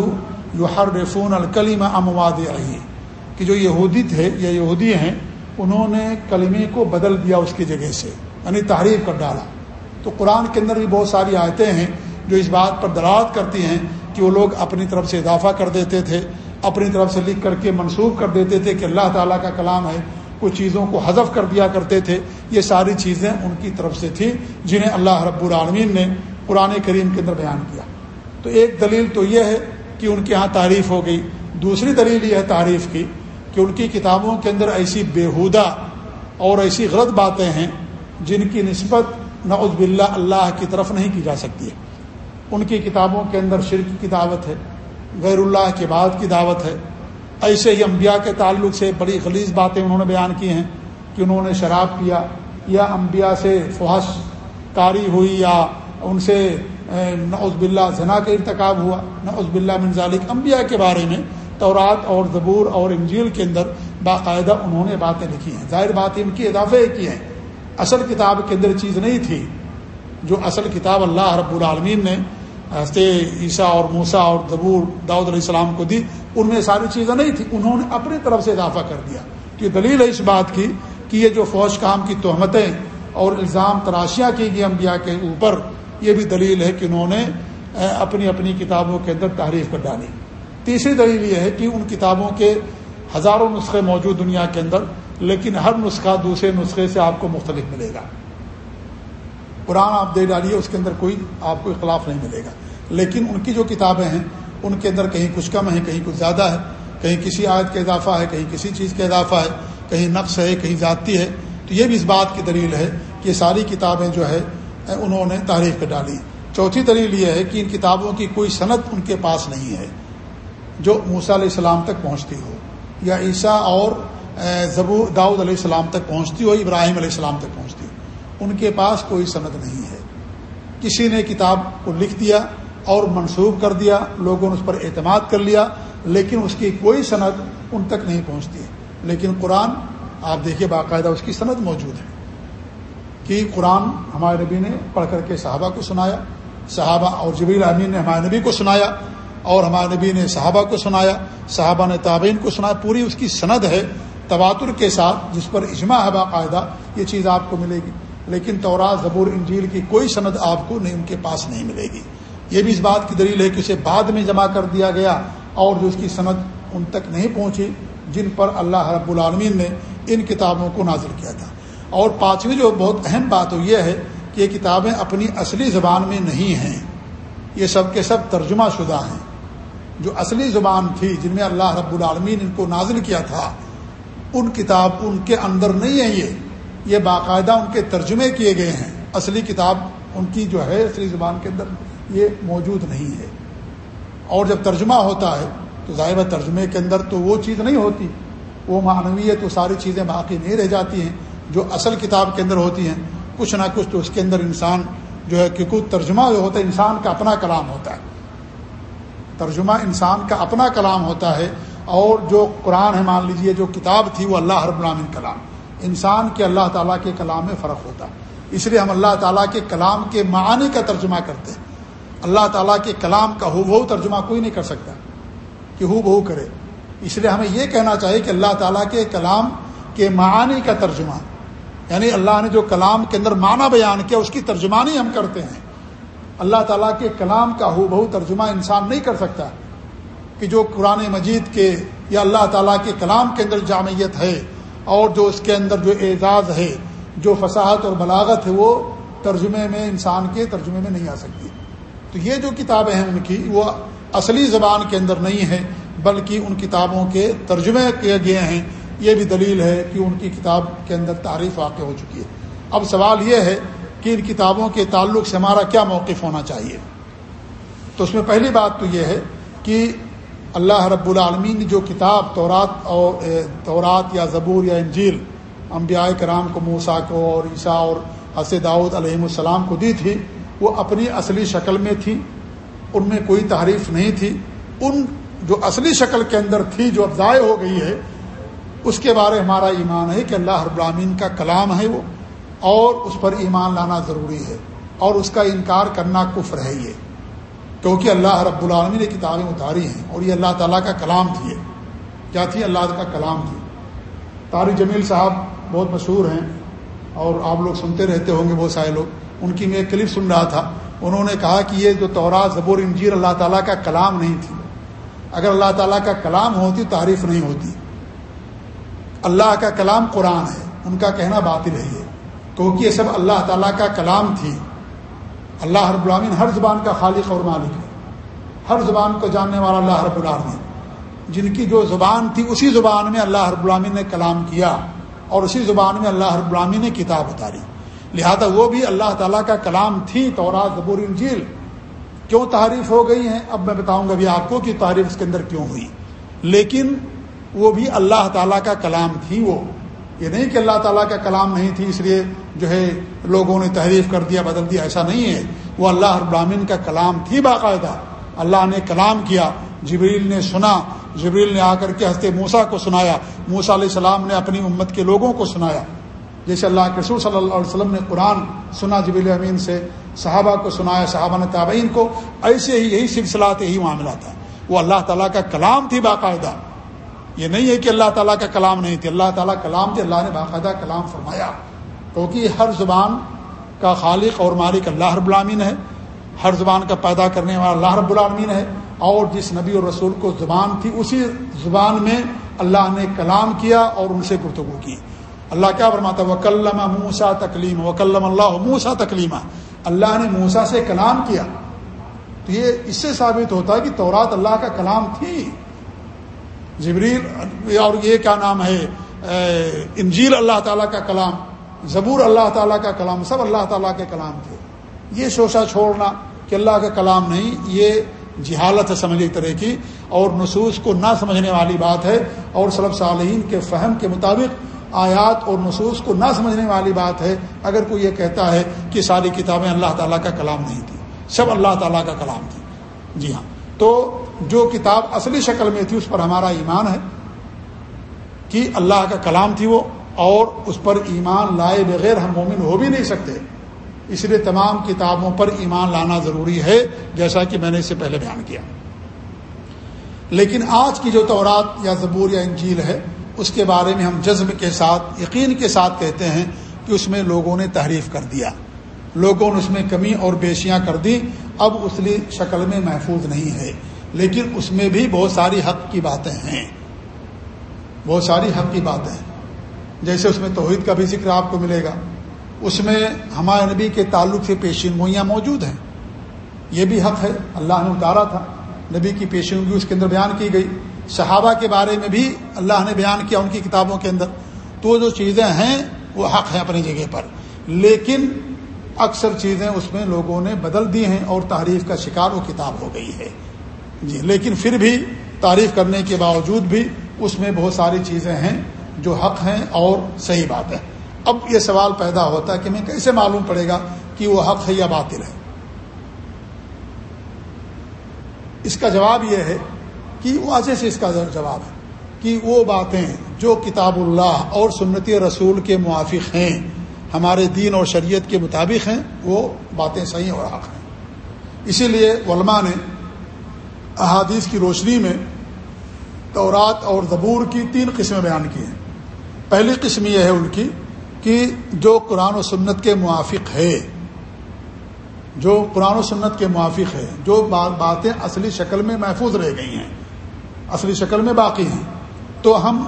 یو ہر رفون الکلیم امواد کہ جو یہودی تھے یا یہودی ہیں، انہوں نے کلمے کو بدل دیا اس کی جگہ سے یعنی تحریف کر ڈالا۔ تو قرآن کے اندر بھی بہت ساری آیتیں ہیں۔ جو اس بات پر دلالت کرتی ہیں کہ وہ لوگ اپنی طرف سے اضافہ کر دیتے تھے، اپنی طرف سے لکھ کر کے منسوخ کر دیتے تھے کہ اللہ تعالیٰ کا کلام ہے کچھ چیزوں کو حذف کر دیا کرتے تھے۔ یہ ساری چیزیں ان کی طرف سے تھیں جنہیں اللہ رب العالمین نے قرآن کریم کے اندر بیان کیا۔ تو ایک دلیل تو یہ ہے کہ ان کے ہاں تعریف ہو گئی۔ دوسری دلیل یہ ہے تعریف کی کہ ان کی کتابوں کے اندر ایسی بےحودہ اور ایسی غلط باتیں ہیں جن کی نسبت نعوذ باللہ اللہ کی طرف نہیں کی جا سکتی ہے۔ ان کی کتابوں کے اندر شرک کی دعوت ہے، غیر اللہ کے بعد کی دعوت ہے۔ ایسے ہی انبیاء کے تعلق سے بڑی خلیص باتیں انہوں نے بیان کی ہیں کہ انہوں نے شراب پیا یا انبیاء سے فحش کاری ہوئی یا ان سے نعوذ باللہ زنا کا ارتکاب ہوا۔ نعوذ باللہ من ذالک۔ انبیاء کے بارے میں تورات اور زبور اور انجیل کے اندر باقاعدہ انہوں نے باتیں لکھی ہیں۔ ظاہر بات ان کی اضافے کی ہیں۔ اصل کتاب کے اندر چیز نہیں تھی۔ جو اصل کتاب اللہ رب العالمین نے ہنستے عیسیٰ اور موسا اور دبور، داؤد علیہ السلام کو دی، ان میں ساری چیزیں نہیں تھیں، انہوں نے اپنی طرف سے اضافہ کر دیا۔ کہ دلیل ہے اس بات کی کہ یہ جو فوج کام کی تہمتیں اور الزام تراشیاں کی گئی انبیاء کے اوپر، یہ بھی دلیل ہے کہ انہوں نے اپنی اپنی کتابوں کے اندر تعریف کر ڈالی۔ تیسری دلیل یہ ہے کہ ان کتابوں کے ہزاروں نسخے موجود دنیا کے اندر، لیکن ہر نسخہ دوسرے نسخے سے آپ کو مختلف ملے گا۔ قرآن آپ دے ڈالیے، اس کے اندر کوئی آپ کو اخلاف نہیں ملے گا۔ لیکن ان کی جو کتابیں ہیں، ان کے اندر کہیں کچھ کم ہے، کہیں کچھ زیادہ ہے، کہیں کسی آیت کا اضافہ ہے، کہیں کسی چیز کا اضافہ ہے، کہیں نقص ہے، کہیں ذاتی ہے۔ تو یہ بھی اس بات کی دلیل ہے کہ یہ ساری کتابیں جو ہے، انہوں نے تعریف کر ڈالی۔ چوتھی دلیل یہ ہے کہ ان کتابوں کی کوئی صنعت ان کے پاس نہیں ہے، جو موسا علیہ السلام تک پہنچتی ہو، یا عیسیٰ اور زبو داؤد علیہ السلام تک پہنچتی ہو ابراہیم علیہ السلام تک پہنچتی ہو۔ ان کے پاس کوئی صنعت نہیں ہے۔ کسی نے کتاب کو لکھ دیا اور منسوخ کر دیا، لوگوں نے اس پر اعتماد کر لیا، لیکن اس کی کوئی صنعت ان تک نہیں پہنچتی۔ لیکن قرآن، آپ دیکھیے باقاعدہ اس کی صنعت موجود ہے۔ کہ قرآن ہمارے نبی نے پڑھ کر کے صحابہ کو سنایا، صحابہ اور جبیل امین نے ہمارے نبی کو سنایا، اور ہمارے نبی نے صحابہ کو سنایا، صحابہ نے تابعین کو سنایا، پوری اس کی سند ہے تواتر کے ساتھ، جس پر اجماع ہے باقاعدہ، یہ چیز آپ کو ملے گی۔ لیکن تورا زبور انجیل کی کوئی سند آپ کو نہیں، ان کے پاس نہیں ملے گی۔ یہ بھی اس بات کی دلیل ہے کہ اسے بعد میں جمع کر دیا گیا اور جو اس کی صنعت ان تک نہیں پہنچی، جن پر اللہ رب العالمین نے ان کتابوں کو نازل کیا تھا۔ اور پانچویں جو بہت اہم بات یہ ہے کہ یہ کتابیں اپنی اصلی زبان میں نہیں ہیں۔ یہ سب کے سب ترجمہ شدہ ہیں۔ جو اصلی زبان تھی جن میں اللہ رب العالمین ان کو نازل کیا تھا، ان کتاب ان کے اندر نہیں ہے یہ۔ یہ باقاعدہ ان کے ترجمے کیے گئے ہیں۔ اصلی کتاب ان کی جو ہے، اصلی زبان کے اندر یہ موجود نہیں ہے۔ اور جب ترجمہ ہوتا ہے، تو ظاہر ترجمے کے اندر تو وہ چیز نہیں ہوتی۔ وہ معنویت، وہ ساری چیزیں باقی نہیں رہ جاتی ہیں، جو اصل کتاب کے اندر ہوتی ہیں۔ کچھ نہ کچھ تو اس کے اندر انسان جو ہے، کیونکہ ترجمہ جو ہوتا ہے، انسان کا اپنا کلام ہوتا ہے۔ ترجمہ انسان کا اپنا کلام ہوتا ہے، اور جو قرآن ہے، مان لیجیے، جو کتاب تھی، وہ اللہ رب العالمین کلام۔ انسان کے اللہ تعالیٰ کے کلام میں فرق ہوتا ہے۔ اس لیے ہم اللہ تعالیٰ کے کلام کے معنی کا ترجمہ کرتے ہیں۔ اللہ تعالیٰ کے کلام کا ہو بہو ترجمہ کوئی نہیں کر سکتا کہ ہو بہو کرے۔ اس لیے ہمیں یہ کہنا چاہیے کہ اللہ تعالیٰ کے کلام کے معانی کا ترجمہ یعنی اللہ نے جو کلام کے اندر معنی بیان کیا، اس کی ترجمانی ہم کرتے ہیں۔ اللہ تعالیٰ کے کلام کا ہو بہو ترجمہ انسان نہیں کر سکتا کہ جو قرآن مجید کے یا اللہ تعالیٰ کے کلام کے اندر جامعیت ہے۔ اور جو اس کے اندر جو اعزاز ہے، جو فصاحت اور بلاغت ہے، وہ ترجمے میں انسان کے ترجمے میں نہیں آ سکتی۔ تو یہ جو کتابیں ہیں ان کی، وہ اصلی زبان کے اندر نہیں ہیں، بلکہ ان کتابوں کے ترجمے کیے گئے ہیں۔ یہ بھی دلیل ہے کہ ان کی کتاب کے اندر تعریف واقع ہو چکی ہے۔ اب سوال یہ ہے کہ ان کتابوں کے تعلق سے ہمارا کیا موقف ہونا چاہیے؟ تو اس میں پہلی بات تو یہ ہے کہ اللہ رب العالمین نے جو کتاب تورات اور تورات یا زبور یا انجیل انبیاء کرام کو موسا کو اور عیسیٰ اور حس داؤد علیہ السلام کو دی تھی، وہ اپنی اصلی شکل میں تھی، ان میں کوئی تعریف نہیں تھی۔ ان جو اصلی شکل کے اندر تھی، جو افزائے ہو گئی ہے، اس کے بارے ہمارا ایمان ہے کہ اللہ رب العالمین کا کلام ہے وہ، اور اس پر ایمان لانا ضروری ہے، اور اس کا انکار کرنا کفر ہے یہ۔ کیونکہ اللہ رب العالمین نے کتابیں اتاری ہیں اور یہ اللہ تعالیٰ کا کلام تھی کیا تھی اللہ کا کلام تھی؟ طارق جمیل صاحب بہت مشہور ہیں اور آپ لوگ سنتے رہتے ہوں گے بہت سارے لوگ۔ ان کی میں ایک کلپ سن رہا تھا۔ انہوں نے کہا کہ یہ جو تورات، زبور انجیر اللہ تعالیٰ کا کلام نہیں تھی۔ اگر اللہ تعالیٰ کا کلام ہوتی، تعریف نہیں ہوتی۔ اللہ کا کلام قرآن ہے، ان کا کہنا باطل ہے یہ۔ کیونکہ یہ سب اللہ تعالیٰ کا کلام تھی۔ اللہ رب العالمین ہر زبان کا خالق اور مالک ہے۔ ہر زبان کو جاننے والا اللہ رب العالمین۔ جن کی جو زبان تھی، اسی زبان میں اللہ رب العالمین نے کلام کیا اور اسی زبان میں اللہ رب العالمین نے کتاب اتاری۔ لہذا وہ بھی اللہ تعالیٰ کا کلام تھی، تورات، زبور، انجیل۔ کیوں تعریف ہو گئی ہیں؟ اب میں بتاؤں گا بھی آپ کو کہ تعریف اس کے اندر کیوں ہوئی۔ لیکن وہ بھی اللہ تعالیٰ کا کلام تھی، وہ یہ نہیں کہ اللہ تعالیٰ کا کلام نہیں تھی، اس لیے جو ہے لوگوں نے تحریف کر دیا، بدل دیا، ایسا نہیں ہے۔ وہ اللہ ابراہین کا کلام تھی باقاعدہ۔ اللہ نے کلام کیا، جبریل نے سنا، جبریل نے آ کر کے ہنستے موسا کو سنایا۔ موسا علیہ السلام نے اپنی امت کے لوگوں کو سنایا۔ جیسے اللہ کے رسول صلی اللہ علیہ وسلم نے قرآن سنا جبیل امین سے، صحابہ کو سنایا، صحابہ نے تابعین کو، ایسے ہی یہی سلسلات یہی معاملہ تھا۔ وہ اللہ تعالیٰ کا کلام تھی باقاعدہ۔ یہ نہیں ہے کہ اللہ تعالیٰ کا کلام نہیں تھی۔ اللہ تعالیٰ کلام تھی اللہ نے باقاعدہ کلام فرمایا، کیونکہ ہر زبان کا خالق اور مالک اللہ رب العامین ہے۔ ہر زبان کا پیدا کرنے والا اللہ رب العالمین ہے۔ اور جس نبی اور رسول کو زبان تھی، اسی زبان میں اللہ نے کلام کیا اور ان سے گفتگو کی۔ اللہ کیا فرماتا وکلم موسا تکلیم وکلم اللہ موسا تکلیمہ اللہ نے موسا سے کلام کیا۔ تو یہ اس سے ثابت ہوتا ہے کہ تورات اللہ کا کلام تھی۔ جبریل، اور یہ کیا نام ہے؟ انجیل اللہ تعالیٰ کا کلام، زبور اللہ تعالیٰ کا کلام، سب اللہ تعالیٰ کے کلام تھے۔ یہ شوشہ چھوڑنا کہ اللہ کا کلام نہیں، یہ جہالت ہے سمجھ ایک طرح کی، اور نصوص کو نہ سمجھنے والی بات ہے، اور صلب صالحین کے فہم کے مطابق آیات اور نصوص کو نہ سمجھنے والی بات ہے۔ اگر کوئی یہ کہتا ہے کہ ساری کتابیں اللہ تعالیٰ کا کلام نہیں تھی، سب اللہ تعالیٰ کا کلام تھی۔ جی ہاں۔ تو جو کتاب اصلی شکل میں تھی اس پر ہمارا ایمان ہے کہ اللہ کا کلام تھی وہ اور اس پر ایمان لائے بغیر ہم مومن ہو بھی نہیں سکتے۔ اس لیے تمام کتابوں پر ایمان لانا ضروری ہے، جیسا کہ میں نے اس سے پہلے بیان کیا۔ لیکن آج کی جو تورات یا زبور یا انجیل ہے، اس کے بارے میں ہم جذب کے ساتھ، یقین کے ساتھ کہتے ہیں کہ اس میں لوگوں نے تحریف کر دیا۔ لوگوں نے اس میں کمی اور بیشیاں کر دی اب اس لیے شکل میں محفوظ نہیں ہے، لیکن اس میں بھی بہت ساری حق کی باتیں ہیں۔ بہت ساری حق کی باتیں۔ ہیں جیسے اس میں توحید کا بھی ذکر آپ کو ملے گا۔ اس میں ہمارے نبی کے تعلق سے پیشین گوئیاں موجود ہیں۔ یہ بھی حق ہے، اللہ نے اتارا تھا۔ نبی کی پیشین گوئی اس کے اندر بیان کی گئی۔ صحابہ کے بارے میں بھی اللہ نے بیان کیا ان کی کتابوں کے اندر۔ تو جو چیزیں ہیں، وہ حق ہیں اپنی جگہ پر۔ لیکن اکثر چیزیں اس میں لوگوں نے بدل دی ہیں اور تعریف کا شکار وہ کتاب ہو گئی ہے۔ جی لیکن پھر بھی تعریف کرنے کے باوجود بھی اس میں بہت ساری چیزیں ہیں جو حق ہیں اور صحیح بات ہے۔ اب یہ سوال پیدا ہوتا ہے کہ میں کیسے معلوم پڑے گا کہ وہ حق ہے یا باطل ہے؟ اس کا جواب یہ ہے کہ واضح سے اس کا جواب ہے کہ وہ باتیں جو کتاب اللہ اور سنتی رسول کے موافق ہیں ہمارے دین اور شریعت کے مطابق ہیں، وہ باتیں صحیح اور حق ہیں۔ اسی لیے علماء نے احادیث کی روشنی میں تورات اور زبور کی تین قسمیں بیان کی ہیں۔ پہلی قسم یہ ہے ان کی کہ جو قرآن و سنت کے موافق ہے، جو قرآن و سنت کے موافق ہے، جو باتیں اصلی شکل میں محفوظ رہ گئی ہیں، اصلی شکل میں باقی ہیں، تو ہم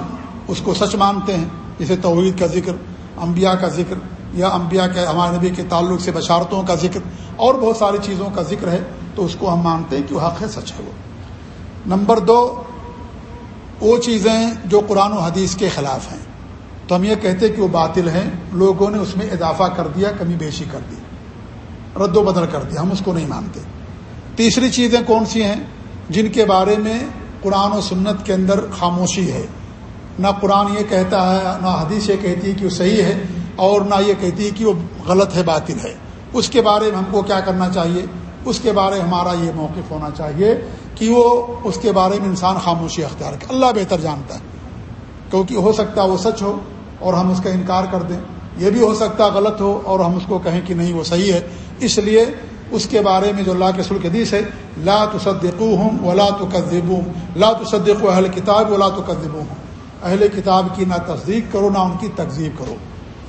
اس کو سچ مانتے ہیں۔ جیسے توحید کا ذکر، انبیاء کا ذکر یا انبیاء کے ہمارے نبی کے تعلق سے بشارتوں کا ذکر اور بہت ساری چیزوں کا ذکر ہے، تو اس کو ہم مانتے ہیں کہ وہ حق ہے، سچ ہے وہ۔ نمبر دو، وہ چیزیں جو قرآن و حدیث کے خلاف ہیں۔ تو ہم یہ کہتے کہ وہ باطل ہیں، لوگوں نے اس میں اضافہ کر دیا، کمی بیشی کر دی، رد و بدل کر دیا ہم اس کو نہیں مانتے۔ تیسری چیزیں کون سی ہیں؟ جن کے بارے میں قرآن و سنت کے اندر خاموشی ہے۔ نہ قرآن یہ کہتا ہے، نہ حدیث یہ کہتی ہے کہ وہ صحیح ہے اور نہ یہ کہتی ہے کہ وہ غلط ہے، باطل ہے۔ اس کے بارے میں ہم کو کیا کرنا چاہیے؟ اس کے بارے میں ہمارا یہ موقف ہونا چاہیے کہ وہ اس کے بارے میں انسان خاموشی اختیار کرے۔ اللہ بہتر جانتا ہے۔ کیونکہ ہو سکتا ہے وہ سچ ہو اور ہم اس کا انکار کر دیں۔ یہ بھی ہو سکتا غلط ہو اور ہم اس کو کہیں کہ نہیں، وہ صحیح ہے۔ اس لیے اس کے بارے میں جو اللہ کے سلک حدیث ہے، لا تصدقو ہوں ولا تو قدبوں لا تصدق اہل کتاب ولا تو قدبوں ہوں اہل کتاب کی نہ تصدیق کرو، نہ ان کی تقزیب کرو۔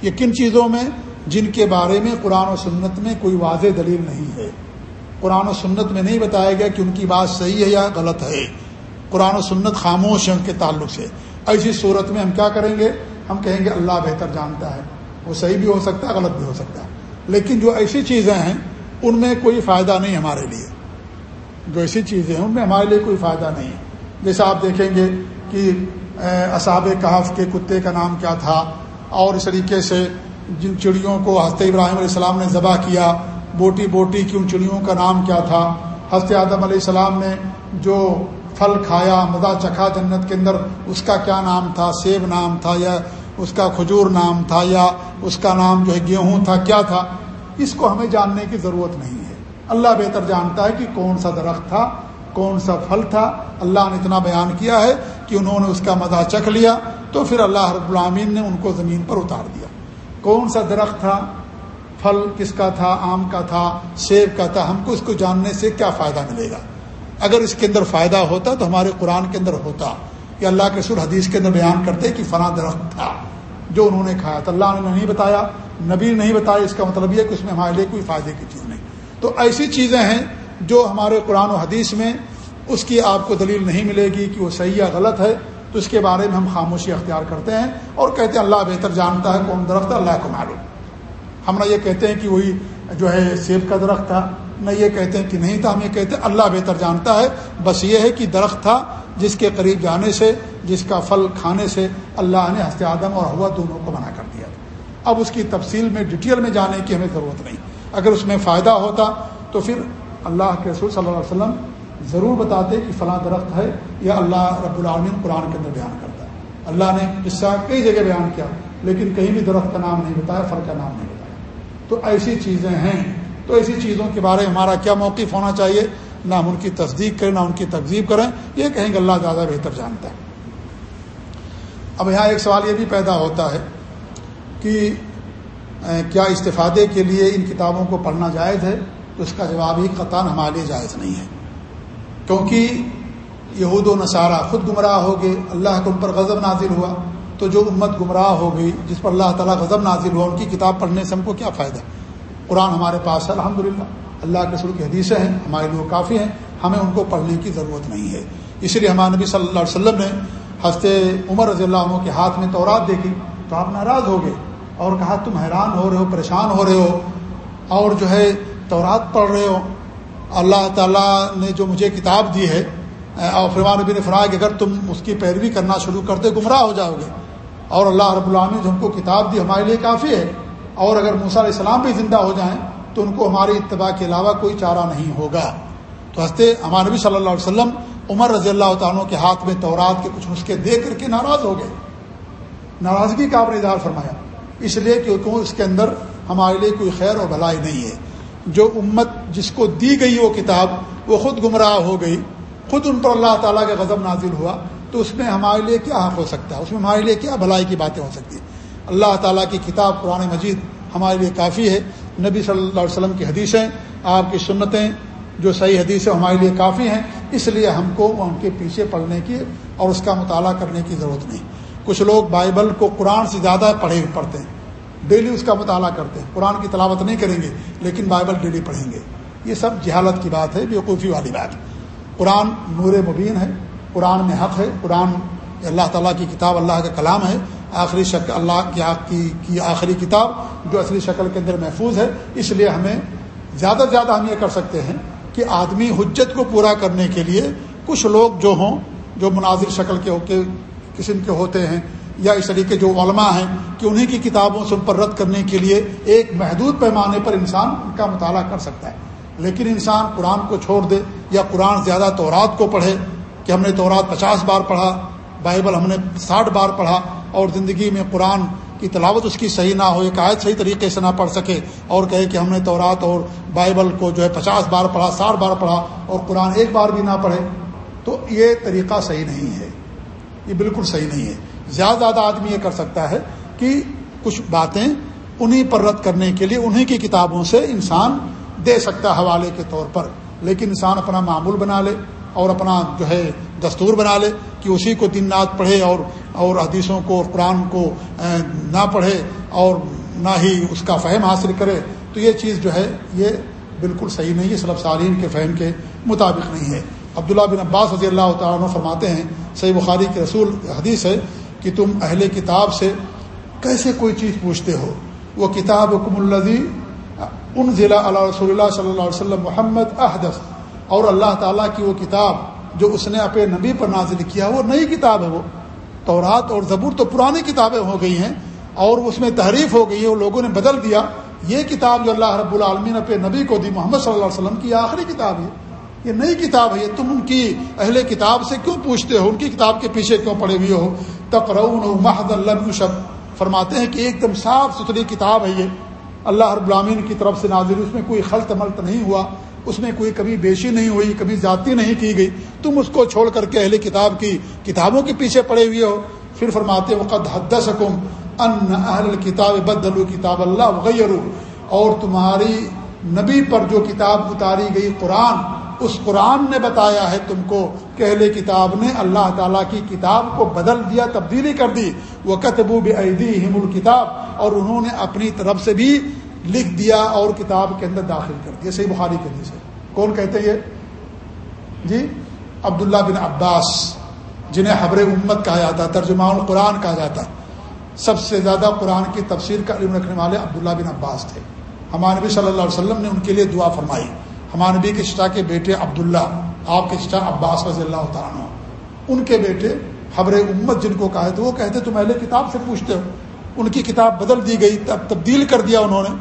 یہ کن چیزوں میں؟ جن کے بارے میں قرآن و سنت میں کوئی واضح دلیل نہیں ہے۔ قرآن و سنت میں نہیں بتایا گیا کہ ان کی بات صحیح ہے یا غلط ہے۔ قرآن و سنت خاموش ہے ان کے تعلق سے۔ ایسی صورت میں ہم کیا کریں گے؟ ہم کہیں گے اللہ بہتر جانتا ہے۔ وہ صحیح بھی ہو سکتا ہے، غلط بھی ہو سکتا ہے۔ لیکن جو ایسی چیزیں ہیں، ان میں کوئی فائدہ نہیں ہمارے لیے۔ جو ایسی چیزیں ہیں، ان میں ہمارے لیے کوئی فائدہ نہیں ہے۔ جیسے آپ دیکھیں گے کہ اصاب کہف کے کتے کا نام کیا تھا؟ اور اس طریقے سے جن چڑیوں کو حضرت ابراہیم علیہ السلام نے ذبح کیا، بوٹی بوٹی کی ان چڑیوں کا نام کیا تھا؟ حضرت آدم علیہ السلام نے جو پھل کھایا، مزہ چکھا جنت کے اندر، اس کا کیا نام تھا؟ سیب نام تھا یا اس کا کھجور نام تھا یا اس کا نام جو ہے گیہوں تھا؟ کیا تھا؟ اس کو ہمیں جاننے کی ضرورت نہیں ہے۔ اللہ بہتر جانتا ہے کہ کون سا درخت تھا، کون سا پھل تھا۔ اللہ نے اتنا بیان کیا ہے کہ انہوں نے اس کا مزہ چکھ لیا۔ تو پھر اللہ رب العامین نے ان کو زمین پر اتار دیا۔ کون سا درخت تھا؟ پھل کس کا تھا؟ آم کا تھا؟ سیب کا تھا؟ ہم کو اس کو جاننے سے کیا فائدہ ملے گا؟ اگر اس کے اندر فائدہ ہوتا تو ہمارے قرآن کے اندر ہوتا۔ کہ اللہ کے سر حدیث کے اندر بیان کرتے کہ فنا درخت تھا، جو انہوں نے کھایا تھا۔ اللہ نے نہیں بتایا، نبی نہیں بتایا، اس کا مطلب یہ کہ اس میں ہمارے لیے کوئی فائدے کی چیز نہیں۔ تو ایسی چیزیں ہیں جو ہمارے قرآن و حدیث میں اس کی آپ کو دلیل نہیں ملے گی کہ وہ صحیح یا غلط ہے۔ تو اس کے بارے میں ہم خاموشی اختیار کرتے ہیں اور کہتے ہیں اللہ بہتر جانتا ہے کون درخت ہے، اللہ کو معلوم۔ ہم نہ یہ کہتے ہیں کہ وہی جو ہے سیب کا درخت تھا، نہ یہ کہتے ہیں کہ نہیں تھا، ہم یہ کہتے ہیں اللہ بہتر جانتا ہے۔ بس یہ ہے کہ درخت تھا جس کے قریب جانے سے، جس کا پھل کھانے سے اللہ نے ہست آدم اور ہوا دونوں کو منع کر دیا۔ اب اس کی تفصیل میں ڈیٹیل میں جانے کی ہمیں ضرورت نہیں۔ اگر اس میں فائدہ ہوتا تو پھر اللہ کے رسول صلی اللہ علیہ وسلم ضرور بتاتے کہ فلاں درخت ہے یا اللہ رب العالمین قرآن کے اندر بیان کرتا ہے۔ اللہ نے قصہ کئی جگہ بیان کیا، لیکن کہیں بھی درخت کا نام نہیں بتایا پھل کا نام نہیں بتایا۔ تو ایسی چیزیں ہیں۔ تو ایسی چیزوں کے بارے میں ہمارا کیا موقف ہونا چاہیے؟ نہ ہم ان کی تصدیق کریں، نہ ان کی تقزیب کریں۔ یہ کہیں گے اللہ زیادہ بہتر جانتا ہے۔ اب یہاں ایک سوال یہ بھی پیدا ہوتا ہے کہ کیا استفادے کے لیے ان کتابوں کو پڑھنا جائز ہے؟ تو اس کا جواب ہی قطان ہمارے لیے جائز نہیں ہے۔ کیونکہ یہود و نصارہ خود گمراہ ہو گئے، اللہ کے ان پر غضب نازل ہوا۔ تو جو امت گمراہ ہو گئی، جس پر اللہ تعالیٰ غضب نازل ہوا، ان کی کتاب پڑھنے سے ہم کو کیا فائدہ؟ قرآن ہمارے پاس ہے الحمد للہ اللہ کے سر کی حدیثیں ہیں، ہمارے لوگ کافی ہیں، ہمیں ان کو پڑھنے کی ضرورت نہیں ہے۔ اس لیے ہمارے نبی صلی اللہ علیہ وسلم نے ہنستے عمر رضی اللہ عنہ کے ہاتھ میں تورات دیکھی۔ تو آپ ناراض ہو گئے اور کہا، تم حیران ہو رہے ہو، پریشان ہو رہے ہو اور جو ہے تورات پڑھ رہے ہو۔ اللہ تعالیٰ نے جو مجھے کتاب دی ہے اور فرمان نبی نے فرمایا کہ اگر تم اس کی پیروی کرنا شروع کرتے، گمراہ ہو جاؤ گے۔ اور اللہ رب العامی جو ہم کو کتاب دی، ہمارے لیے کافی ہے۔ اور اگر موسیٰ علیہ السلام بھی زندہ ہو جائیں، تو ان کو ہماری اتباع کے علاوہ کوئی چارہ نہیں ہوگا۔ تو ہنستے ہمارے نبی صلی اللہ علیہ وسلم عمر رضی اللہ تعالیٰ کے ہاتھ میں تورات کے کچھ نسخے دے کر کے ناراض ہو گئے۔ ناراضگی کا آپ نے اظہار فرمایا۔ اس لیے کہ اس کے اندر ہمارے لیے کوئی خیر اور بھلائی نہیں ہے۔ جو امت جس کو دی گئی وہ کتاب، وہ خود گمراہ ہو گئی، خود ان پر اللہ تعالیٰ کا غضب نازل ہوا، تو اس میں ہمارے لیے کیا حق ہو سکتا ہے؟ اس میں ہمارے لیے کیا بھلائی کی باتیں ہو سکتی ہیں؟ اللہ تعالیٰ کی کتاب قرآن مجید ہمارے لیے کافی ہے۔ نبی صلی اللہ علیہ وسلم کی حدیثیں، آپ کی سنتیں جو صحیح حدیث ہے ہمارے لیے کافی ہیں، اس لیے ہم کو ان کے پیچھے پڑھنے کی اور اس کا مطالعہ کرنے کی ضرورت نہیں۔ کچھ لوگ بائبل کو قرآن سے زیادہ پڑھے پڑھتے ہیں۔ ڈیلی اس کا مطالعہ کرتے ہیں۔ قرآن کی تلاوت نہیں کریں گے، لیکن بائبل ڈیلی پڑھیں گے۔ یہ سب جہالت کی بات ہے بیوقوفی والی بات۔ قرآن نور مبین ہے، قرآن میں حق ہے، قرآن اللہ تعالیٰ کی کتاب، اللہ کا کلام ہے۔ آخری شکل، اللہ کی کی آخری کتاب جو اصلی شکل کے اندر محفوظ ہے۔ اس لیے ہمیں زیادہ سے زیادہ ہم یہ کر سکتے ہیں کہ آدمی حجت کو پورا کرنے کے لیے کچھ لوگ جو ہوں، جو مناظر شکل کے قسم کے ہوتے ہیں یا اس طریقے جو علماء ہیں کہ انہیں کی کتابوں سے ان پر رد کرنے کے لیے ایک محدود پیمانے پر انسان ان کا مطالعہ کر سکتا ہے۔ لیکن انسان قرآن کو چھوڑ دے یا قرآن زیادہ تورات کو پڑھے کہ ہم نے تورات پچاس بار پڑھا، بائبل ہم نے ساٹھ بار پڑھا اور زندگی میں قرآن کی تلاوت اس کی صحیح نہ ہو، ایک آیت صحیح طریقے سے نہ پڑھ سکے اور کہے کہ ہم نے تورات اور بائبل کو جو ہے پچاس بار پڑھا، ساٹھ بار پڑھا اور قرآن ایک بار بھی نہ پڑھے، تو یہ طریقہ صحیح نہیں ہے۔ یہ بالکل صحیح نہیں ہے۔ زیادہ زیادہ آدمی یہ کر سکتا ہے کہ کچھ باتیں انہیں پر رد کرنے کے لیے انہیں کی کتابوں سے انسان دے سکتا ہے حوالے کے طور پر۔ لیکن انسان اپنا معمول بنا لے اور اپنا جو ہے دستور بنا لے کہ اسی کو دن رات پڑھے اور اور حدیثوں کو اور قرآن کو نہ پڑھے اور نہ ہی اس کا فہم حاصل کرے۔ تو یہ چیز جو ہے، یہ بالکل صحیح نہیں ہے۔ صلب سالین کے فہم کے مطابق نہیں ہے۔ عبداللہ بن عباس رضی اللہ تعالیٰ عنہ فرماتے ہیں، صحیح بخاری کے رسول حدیث ہے کہ تم اہل کتاب سے کیسے کوئی چیز پوچھتے ہو؟ وہ کتاب حکم الزی ان ضلع اللہ رسول اللہ صلی اللہ علیہ وسلم محمد احدث۔ اور اللہ تعالیٰ کی وہ کتاب جو اس نے اپنے نبی پر نازل کیا، وہ نئی کتاب ہے وہ۔ تورات اور زبور تو پرانی کتابیں ہو گئی ہیں اور اس میں تحریف ہو گئی ہے، وہ لوگوں نے بدل دیا۔ یہ کتاب جو اللہ رب العالمین اپنے نبی کو دی، محمد صلی اللہ علیہ وسلم کی آخری کتاب ہے۔ یہ نئی کتاب ہے تم ان کی اہل کتاب سے کیوں پوچھتے ہو؟ ان کی کتاب کے پیچھے کیوں پڑے ہوئے ہو؟ تقرون محد اللہ شب فرماتے ہیں کہ ایک دم صاف ستھری کتاب ہے یہ۔ اللہ رب العالمین کی طرف سے نازل اس میں کوئی خلط ملت نہیں ہوا۔ اس میں کوئی کبھی بیشی نہیں ہوئی کبھی ذاتی نہیں کی گئی۔ تم اس کو چھوڑ کر کے اہل کتاب کی کتابوں کے پیچھے پڑے ہوئے ہو۔ پھر فرماتے وقت حد سکم ان اہل کتاب بدلو کتاب اللہ وغیر اور تمہاری نبی پر جو کتاب اتاری گئی، قرآن اس قرآن نے بتایا ہے تم کو کہ اہل کتاب نے اللہ تعالیٰ کی کتاب کو بدل دیا، تبدیلی کر دی۔ وہ کتبو بعیدی ہم الکتاب اور انہوں نے اپنی طرف سے بھی لکھ دیا اور کتاب کے اندر داخل کر دیا۔ صحیح بخاری کے سے۔ کون کہتے یہ؟ جی عبداللہ بن عباس، جنہیں حبر امت کہا جاتا ترجمہ القرآن کہا جاتا سب سے زیادہ قرآن کی تفسیر کا علم رکھنے والے عبداللہ بن عباس تھے۔ ہمارے نبی صلی اللہ علیہ وسلم نے ان کے لیے دعا فرمائی۔ ہمارے نبی کے شٹا کے بیٹے عبداللہ، آپ کے شٹا عباس رضی اللہ تعالیٰ ان کے بیٹے حبر امت جن کو کہا تو وہ کہتے تم اہل کتاب سے پوچھتے ہو۔ ان کی کتاب بدل دی گئی، تب تبدیل کر دیا انہوں نے۔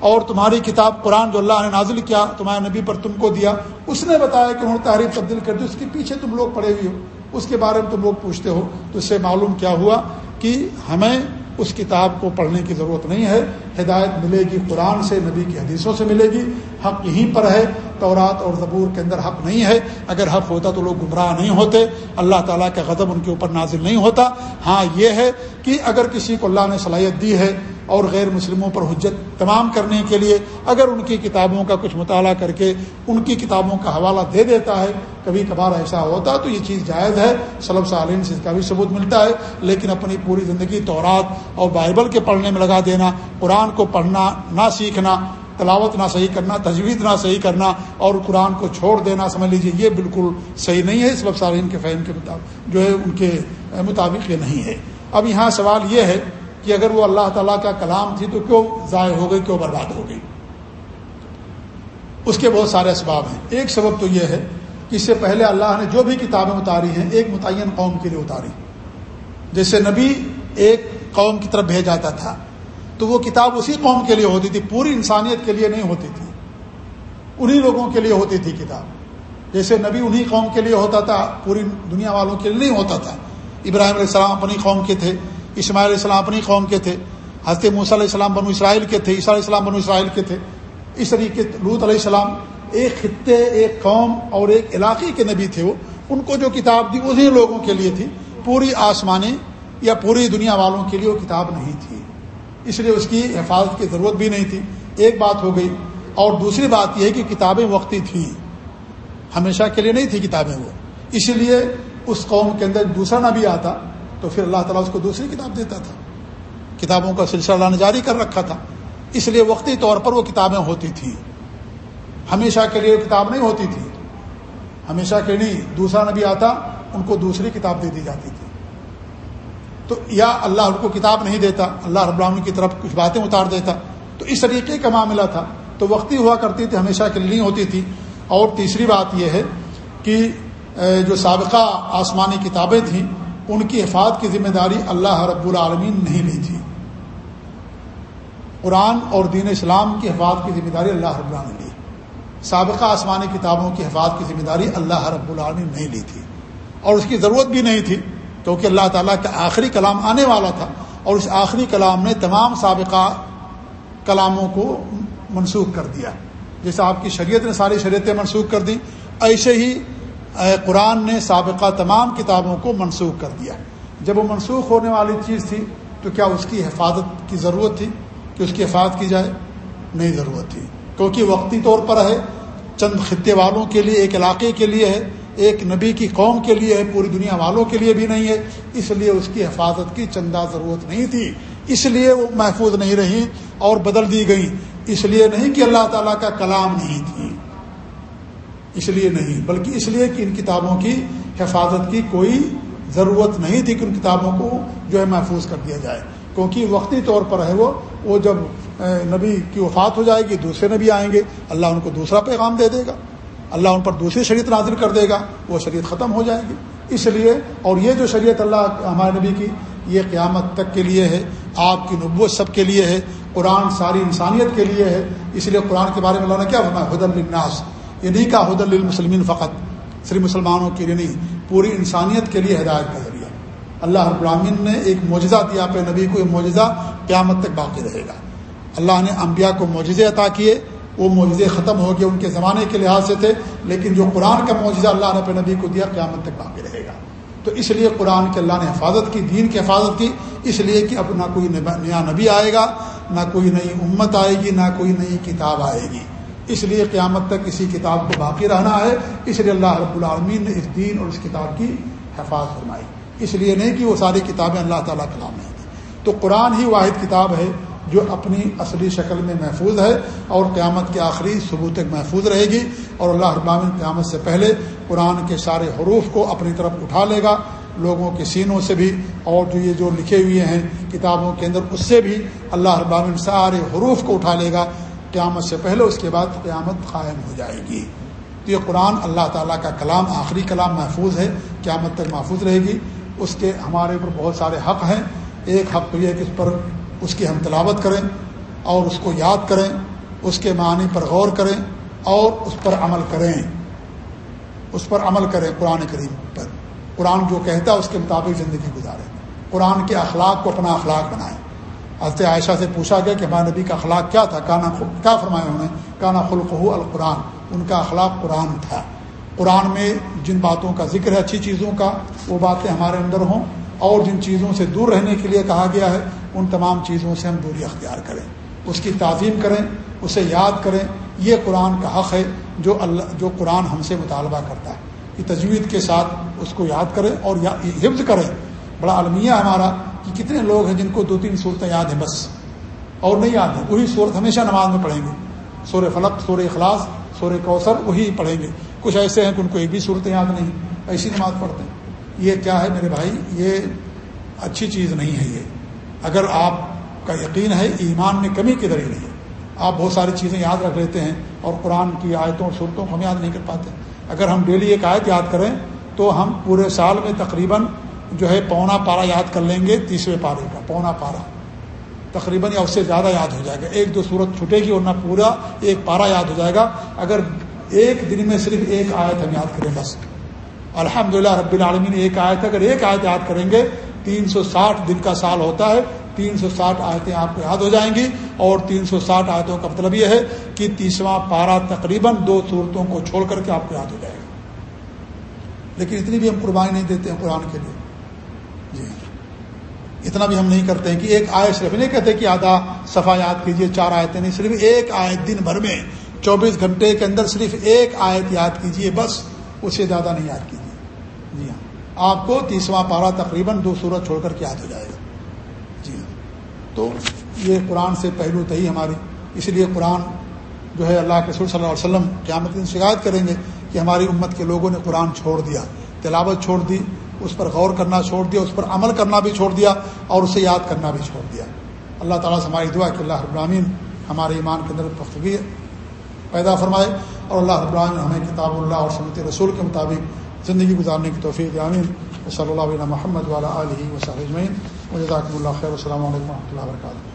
اور تمہاری کتاب قرآن جو اللہ نے نازل کیا، تمہارے نبی پر تم کو دیا۔ اس نے بتایا کہ انہوں نے تعریف تبدیل کر دی، اس کے پیچھے تم لوگ پڑے ہوئے ہو۔ اس کے بارے میں تم لوگ پوچھتے ہو۔ تو اس سے معلوم کیا ہوا کہ ہمیں اس کتاب کو پڑھنے کی ضرورت نہیں ہے۔ ہدایت ملے گی قرآن سے، نبی کی حدیثوں سے ملے گی۔ حق یہیں پر ہے۔ تورات اور زبور کے اندر حق نہیں ہے۔ اگر حق ہوتا تو لوگ گمراہ نہیں ہوتے۔ اللہ تعالیٰ کا غضب ان کے اوپر نازل نہیں ہوتا۔ ہاں یہ ہے کہ اگر کسی کو اللہ نے صلاحیت دی ہے اور غیر مسلموں پر حجت تمام کرنے کے لیے اگر ان کی کتابوں کا کچھ مطالعہ کر کے ان کی کتابوں کا حوالہ دے دیتا ہے، کبھی کبھار ایسا ہوتا تو یہ چیز جائز ہے صلب سالین سے اس کا بھی ثبوت ملتا ہے، لیکن اپنی پوری زندگی تورات اور بائبل کے پڑھنے میں لگا دینا، قرآن کو پڑھنا نہ سیکھنا، تلاوت نہ صحیح کرنا، تجوید نہ صحیح کرنا اور قرآن کو چھوڑ دینا، سمجھ لیجیے یہ بالکل صحیح نہیں ہے سلب سالین کے فہم کے مطابق جو ہے ان کے مطابق یہ نہیں ہے۔ اب یہاں سوال یہ ہے کہ اگر وہ اللہ تعالیٰ کا کلام تھی تو کیوں ضائع ہو گئی، کیوں برباد ہو گئی؟ اس کے بہت سارے اسباب ہیں۔ ایک سبب تو یہ ہے کہ اس سے پہلے اللہ نے جو بھی کتابیں اتاری ہیں، ایک متعین قوم کے لیے اتاری۔ جیسے نبی ایک قوم کی طرف بھیجا جاتا تھا، تو وہ کتاب اسی قوم کے لیے ہوتی تھی، پوری انسانیت کے لیے نہیں ہوتی تھی۔ انہی لوگوں کے لیے ہوتی تھی کتاب۔ جیسے نبی انہی قوم کے لیے ہوتا تھا، پوری دنیا والوں کے لیے نہیں ہوتا تھا۔ ابراہیم علیہ السلام اپنی قوم کے تھے۔ اسماعیل علیہ السلام اپنی قوم کے تھے، حضرت موسیٰ علیہ السلام بنو اسرائیل کے تھے، عیسیٰ علیہ السلام بنو اسرائیل کے تھے۔ اس طریقے لوت علیہ السلام ایک خطے، ایک قوم اور ایک علاقے کے نبی تھے وہ۔ ان کو جو کتاب دی انہیں لوگوں کے لیے تھی۔ پوری آسمانی یا پوری دنیا والوں کے لیے وہ کتاب نہیں تھی۔ اس لیے اس کی حفاظت کی ضرورت بھی نہیں تھی۔ ایک بات ہو گئی۔ اور دوسری بات یہ ہے کہ کتابیں وقتی تھیں۔ ہمیشہ کے لیے نہیں تھی کتابیں وہ۔ اس لیے اس قوم کے اندر دوسرا نبی آتا۔ تو پھر اللہ تعالیٰ اس کو دوسری کتاب دیتا تھا۔ کتابوں کا سلسلہ اللہ نے جاری کر رکھا تھا۔ اس لیے وقتی طور پر وہ کتابیں ہوتی تھیں۔ ہمیشہ کے لیے کتاب نہیں ہوتی تھی۔ ہمیشہ کے نہیں دوسرا نبی آتا، ان کو دوسری کتاب دے دی جاتی تھی۔ تو یا اللہ ان کو کتاب نہیں دیتا، اللہ رب العالمین کی طرف کچھ باتیں اتار دیتا۔ تو اس طریقے کا معاملہ تھا۔ تو وقتی ہوا کرتی تھی، ہمیشہ کے لیے نہیں ہوتی تھی۔ اور تیسری بات یہ ہے کہ جو سابقہ آسمانی کتابیں تھیں ان کی حفاظت کی ذمہ داری اللہ رب العالمین نہیں لی تھی قرآن اور دین اسلام کی حفاظت کی ذمہ داری اللہ رب العالمین لی۔ سابقہ آسمانی کتابوں کی حفاظت کی ذمہ داری اللہ رب العالمین نہیں لی تھی۔ اور اس کی ضرورت بھی نہیں تھی، کیونکہ اللہ تعالیٰ کا آخری کلام آنے والا تھا۔ اور اس آخری کلام نے تمام سابقہ کلاموں کو منسوخ کر دیا۔ جیسے آپ کی شریعت نے ساری شریعتیں منسوخ کر دی ایسے ہی قرآن نے سابقہ تمام کتابوں کو منسوخ کر دیا۔ جب وہ منسوخ ہونے والی چیز تھی، تو کیا اس کی حفاظت کی ضرورت تھی کہ اس کی حفاظت کی جائے؟ نہیں ضرورت تھی۔ کیونکہ وقتی طور پر ہے، چند خطے والوں کے لیے، ایک علاقے کے لیے ہے، ایک نبی کی قوم کے لیے ہے، پوری دنیا والوں کے لیے بھی نہیں ہے۔ اس لیے اس کی حفاظت کی چندہ ضرورت نہیں تھی۔ اس لیے وہ محفوظ نہیں رہی اور بدل دی گئی اس لیے نہیں کہ اللہ تعالیٰ کا کلام نہیں تھی۔ اس لیے نہیں، بلکہ اس لیے کہ ان کتابوں کی حفاظت کی کوئی ضرورت نہیں تھی کہ ان کتابوں کو جو ہے محفوظ کر دیا جائے۔ کیونکہ وقتی طور پر ہے وہ وہ جب نبی کی وفات ہو جائے گی، دوسرے نبی آئیں گے، اللہ ان کو دوسرا پیغام دے دے گا۔ اللہ ان پر دوسری شریعت نازل کر دے گا، وہ شریعت ختم ہو جائے گی۔ اس لیے، اور یہ جو شریعت اللہ، ہمارے نبی کی، یہ قیامت تک کے لیے ہے، آپ کی نبوت سب کے لیے ہے، قرآن ساری انسانیت کے لیے ہے۔ اس لیے قرآن کے بارے میں اللہ نے کیا فرمایا؟ حد الناس یہ نہیں کہا حد المسلمین فقط، صرف مسلمانوں کے لیے نہیں، پوری انسانیت کے لیے ہدایت کا ذریعہ۔ اللہ رب العالمین نے ایک معجزہ دیا پہ نبی کو، یہ معجزہ قیامت تک باقی رہے گا۔ اللہ نے انبیاء کو معجزے عطا کیے، وہ معجزے ختم ہو گئے، ان کے زمانے کے لحاظ سے تھے، لیکن جو قرآن کا معجزہ اللہ نے اپنے نبی کو دیا، قیامت تک باقی رہے گا۔ تو اس لیے قرآن کے اللہ نے حفاظت کی، دین کی حفاظت کی، اس لیے کہ اب نہ کوئی نیا نبی آئے گا، نہ کوئی نئی امت آئے گی، نہ کوئی نئی کتاب آئے گی۔ اس لیے قیامت تک کسی کتاب کو باقی رہنا ہے۔ اس لیے اللہ رب العالمین نے اس دین اور اس کتاب کی حفاظت فرمائی۔ اس لیے نہیں کہ وہ ساری کتابیں اللہ تعالیٰ کلام ہیں۔ تو قرآن ہی واحد کتاب ہے جو اپنی اصلی شکل میں محفوظ ہے اور قیامت کے آخری ثبوت تک محفوظ رہے گی اور اللہ ابامن قیامت سے پہلے قرآن کے سارے حروف کو اپنی طرف اٹھا لے گا۔ لوگوں کے سینوں سے بھی اور جو یہ جو لکھے ہوئے ہیں کتابوں کے اندر، اس سے بھی اللہ ابامن سارے حروف کو اٹھا لے گا۔ قیامت سے پہلے اس کے بعد قیامت قائم ہو جائے گی۔ تو یہ قرآن اللہ تعالیٰ کا کلام، آخری کلام محفوظ ہے، قیامت تک محفوظ رہے گی۔ اس کے ہمارے اوپر بہت سارے حق ہیں۔ ایک حق تو یہ کہ اس پر اس کی ہم تلاوت کریں اور اس کو یاد کریں، اس کے معنی پر غور کریں اور اس پر عمل کریں۔ اس پر عمل کریں قرآن کریم پر۔ قرآن جو کہتا ہے، اس کے مطابق زندگی گزاریں۔ قرآن کے اخلاق کو اپنا اخلاق بنائیں۔ حضرت عائشہ سے پوچھا گیا کہ ہمارے نبی کا اخلاق کیا تھا؟ کانا کیا فرمایا انہوں نے؟ کانا خلق القرآن۔ ان کا اخلاق قرآن تھا۔ قرآن میں جن باتوں کا ذکر ہے، اچھی چیزوں کا، وہ باتیں ہمارے اندر ہوں۔ اور جن چیزوں سے دور رہنے کے لیے کہا گیا ہے، ان تمام چیزوں سے ہم دوری اختیار کریں۔ اس کی تعظیم کریں، اسے یاد کریں۔ یہ قرآن کا حق ہے جو اللہ، جو قرآن ہم سے مطالبہ کرتا ہے۔ کہ تجوید کے ساتھ اس کو یاد کریں اور حفظ کریں۔ بڑا المیہ ہمارا۔ کہ کتنے لوگ ہیں جن کو دو تین صورتیں یاد ہیں بس، اور نہیں یاد ہیں، وہی صورت ہمیشہ نماز میں پڑھیں گے۔ سور فلق سور اخلاص سور کوثر، وہی پڑھیں گے۔ کچھ ایسے ہیں کہ ان کو ایک بھی صورتیں یاد نہیں، ایسی نماز پڑھتے ہیں۔ یہ کیا ہے میرے بھائی؟ یہ اچھی چیز نہیں ہے یہ۔ اگر آپ کا یقین ہے، ایمان میں کمی کی نہیں ہے۔ آپ بہت ساری چیزیں یاد رکھ لیتے ہیں اور قرآن کی آیتوں اور صورتوں کو ہم یاد نہیں کر پاتے۔ اگر ہم ڈیلی ایک آیت یاد کریں، تو ہم پورے سال میں تقریباً جو ہے پونا پارا یاد کر لیں گے تیسرے پارے کا، پونا پارا۔ تقریباً یا اس سے زیادہ یاد ہو جائے گا۔ ایک دو صورت چھٹے گی اور نہ پورا، ایک پارا یاد ہو جائے گا۔ اگر ایک دن میں صرف ایک آیت ہم یاد کریں بس۔ الحمد للہ رب العالمین، ایک آیت، اگر ایک آیت یاد کریں گے، تین سو ساٹھ دن کا سال ہوتا ہے، تین سو ساٹھ آیتیں آپ کو یاد ہو جائیں گی۔ اور تین سو ساٹھ آیتوں کا مطلب یہ ہے کہ تیسواں پارا تقریباً دو صورتوں کو چھوڑ کر کے آپ کو یاد ہو جائے گا۔ لیکن اتنی بھی ہم قربانی نہیں دیتے ہیں قرآن کے لیے۔ اتنا بھی ہم نہیں کرتے ہیں کہ ایک آیت صرف نہیں کہتے کہ آدھا صفحہ یاد کیجیے چار آیتیں نہیں، صرف ایک آیت دن بھر میں، چوبیس گھنٹے کے اندر صرف ایک آیت یاد کیجیے بس اس سے زیادہ نہیں یاد کیجیے جی ہاں۔ آپ کو تیسواں پارا تقریباً دو سورج چھوڑ کر کے یاد ہو جائے گا۔ جی ہاں۔ تو یہ قرآن سے پہلو تھی ہماری۔ اس لیے قرآن جو ہے اللہ کے صلی اللہ علیہ وسلم قیامت دن شکایت کریں گے کہ ہماری امت کے لوگوں نے قرآن چھوڑ دیا، تلاوت چھوڑ دی اس پر غور کرنا چھوڑ دیا، اس پر عمل کرنا بھی چھوڑ دیا اور اسے یاد کرنا بھی چھوڑ دیا۔ اللہ تعالیٰ سے ہماری دعا کہ اللہ ابراہین ہمارے ایمان کے اندر پختگی پیدا فرمائے اور اللہ ابراہین ہمیں کتاب اللہ اور سنت رسول کے مطابق زندگی گزارنے کی توفیق عامین صلی اللہ علیہ محمد والا علیہ وسلم جزاکم اللہ خیر، السلام علیکم و رحمۃ اللہ وبرکاتہ۔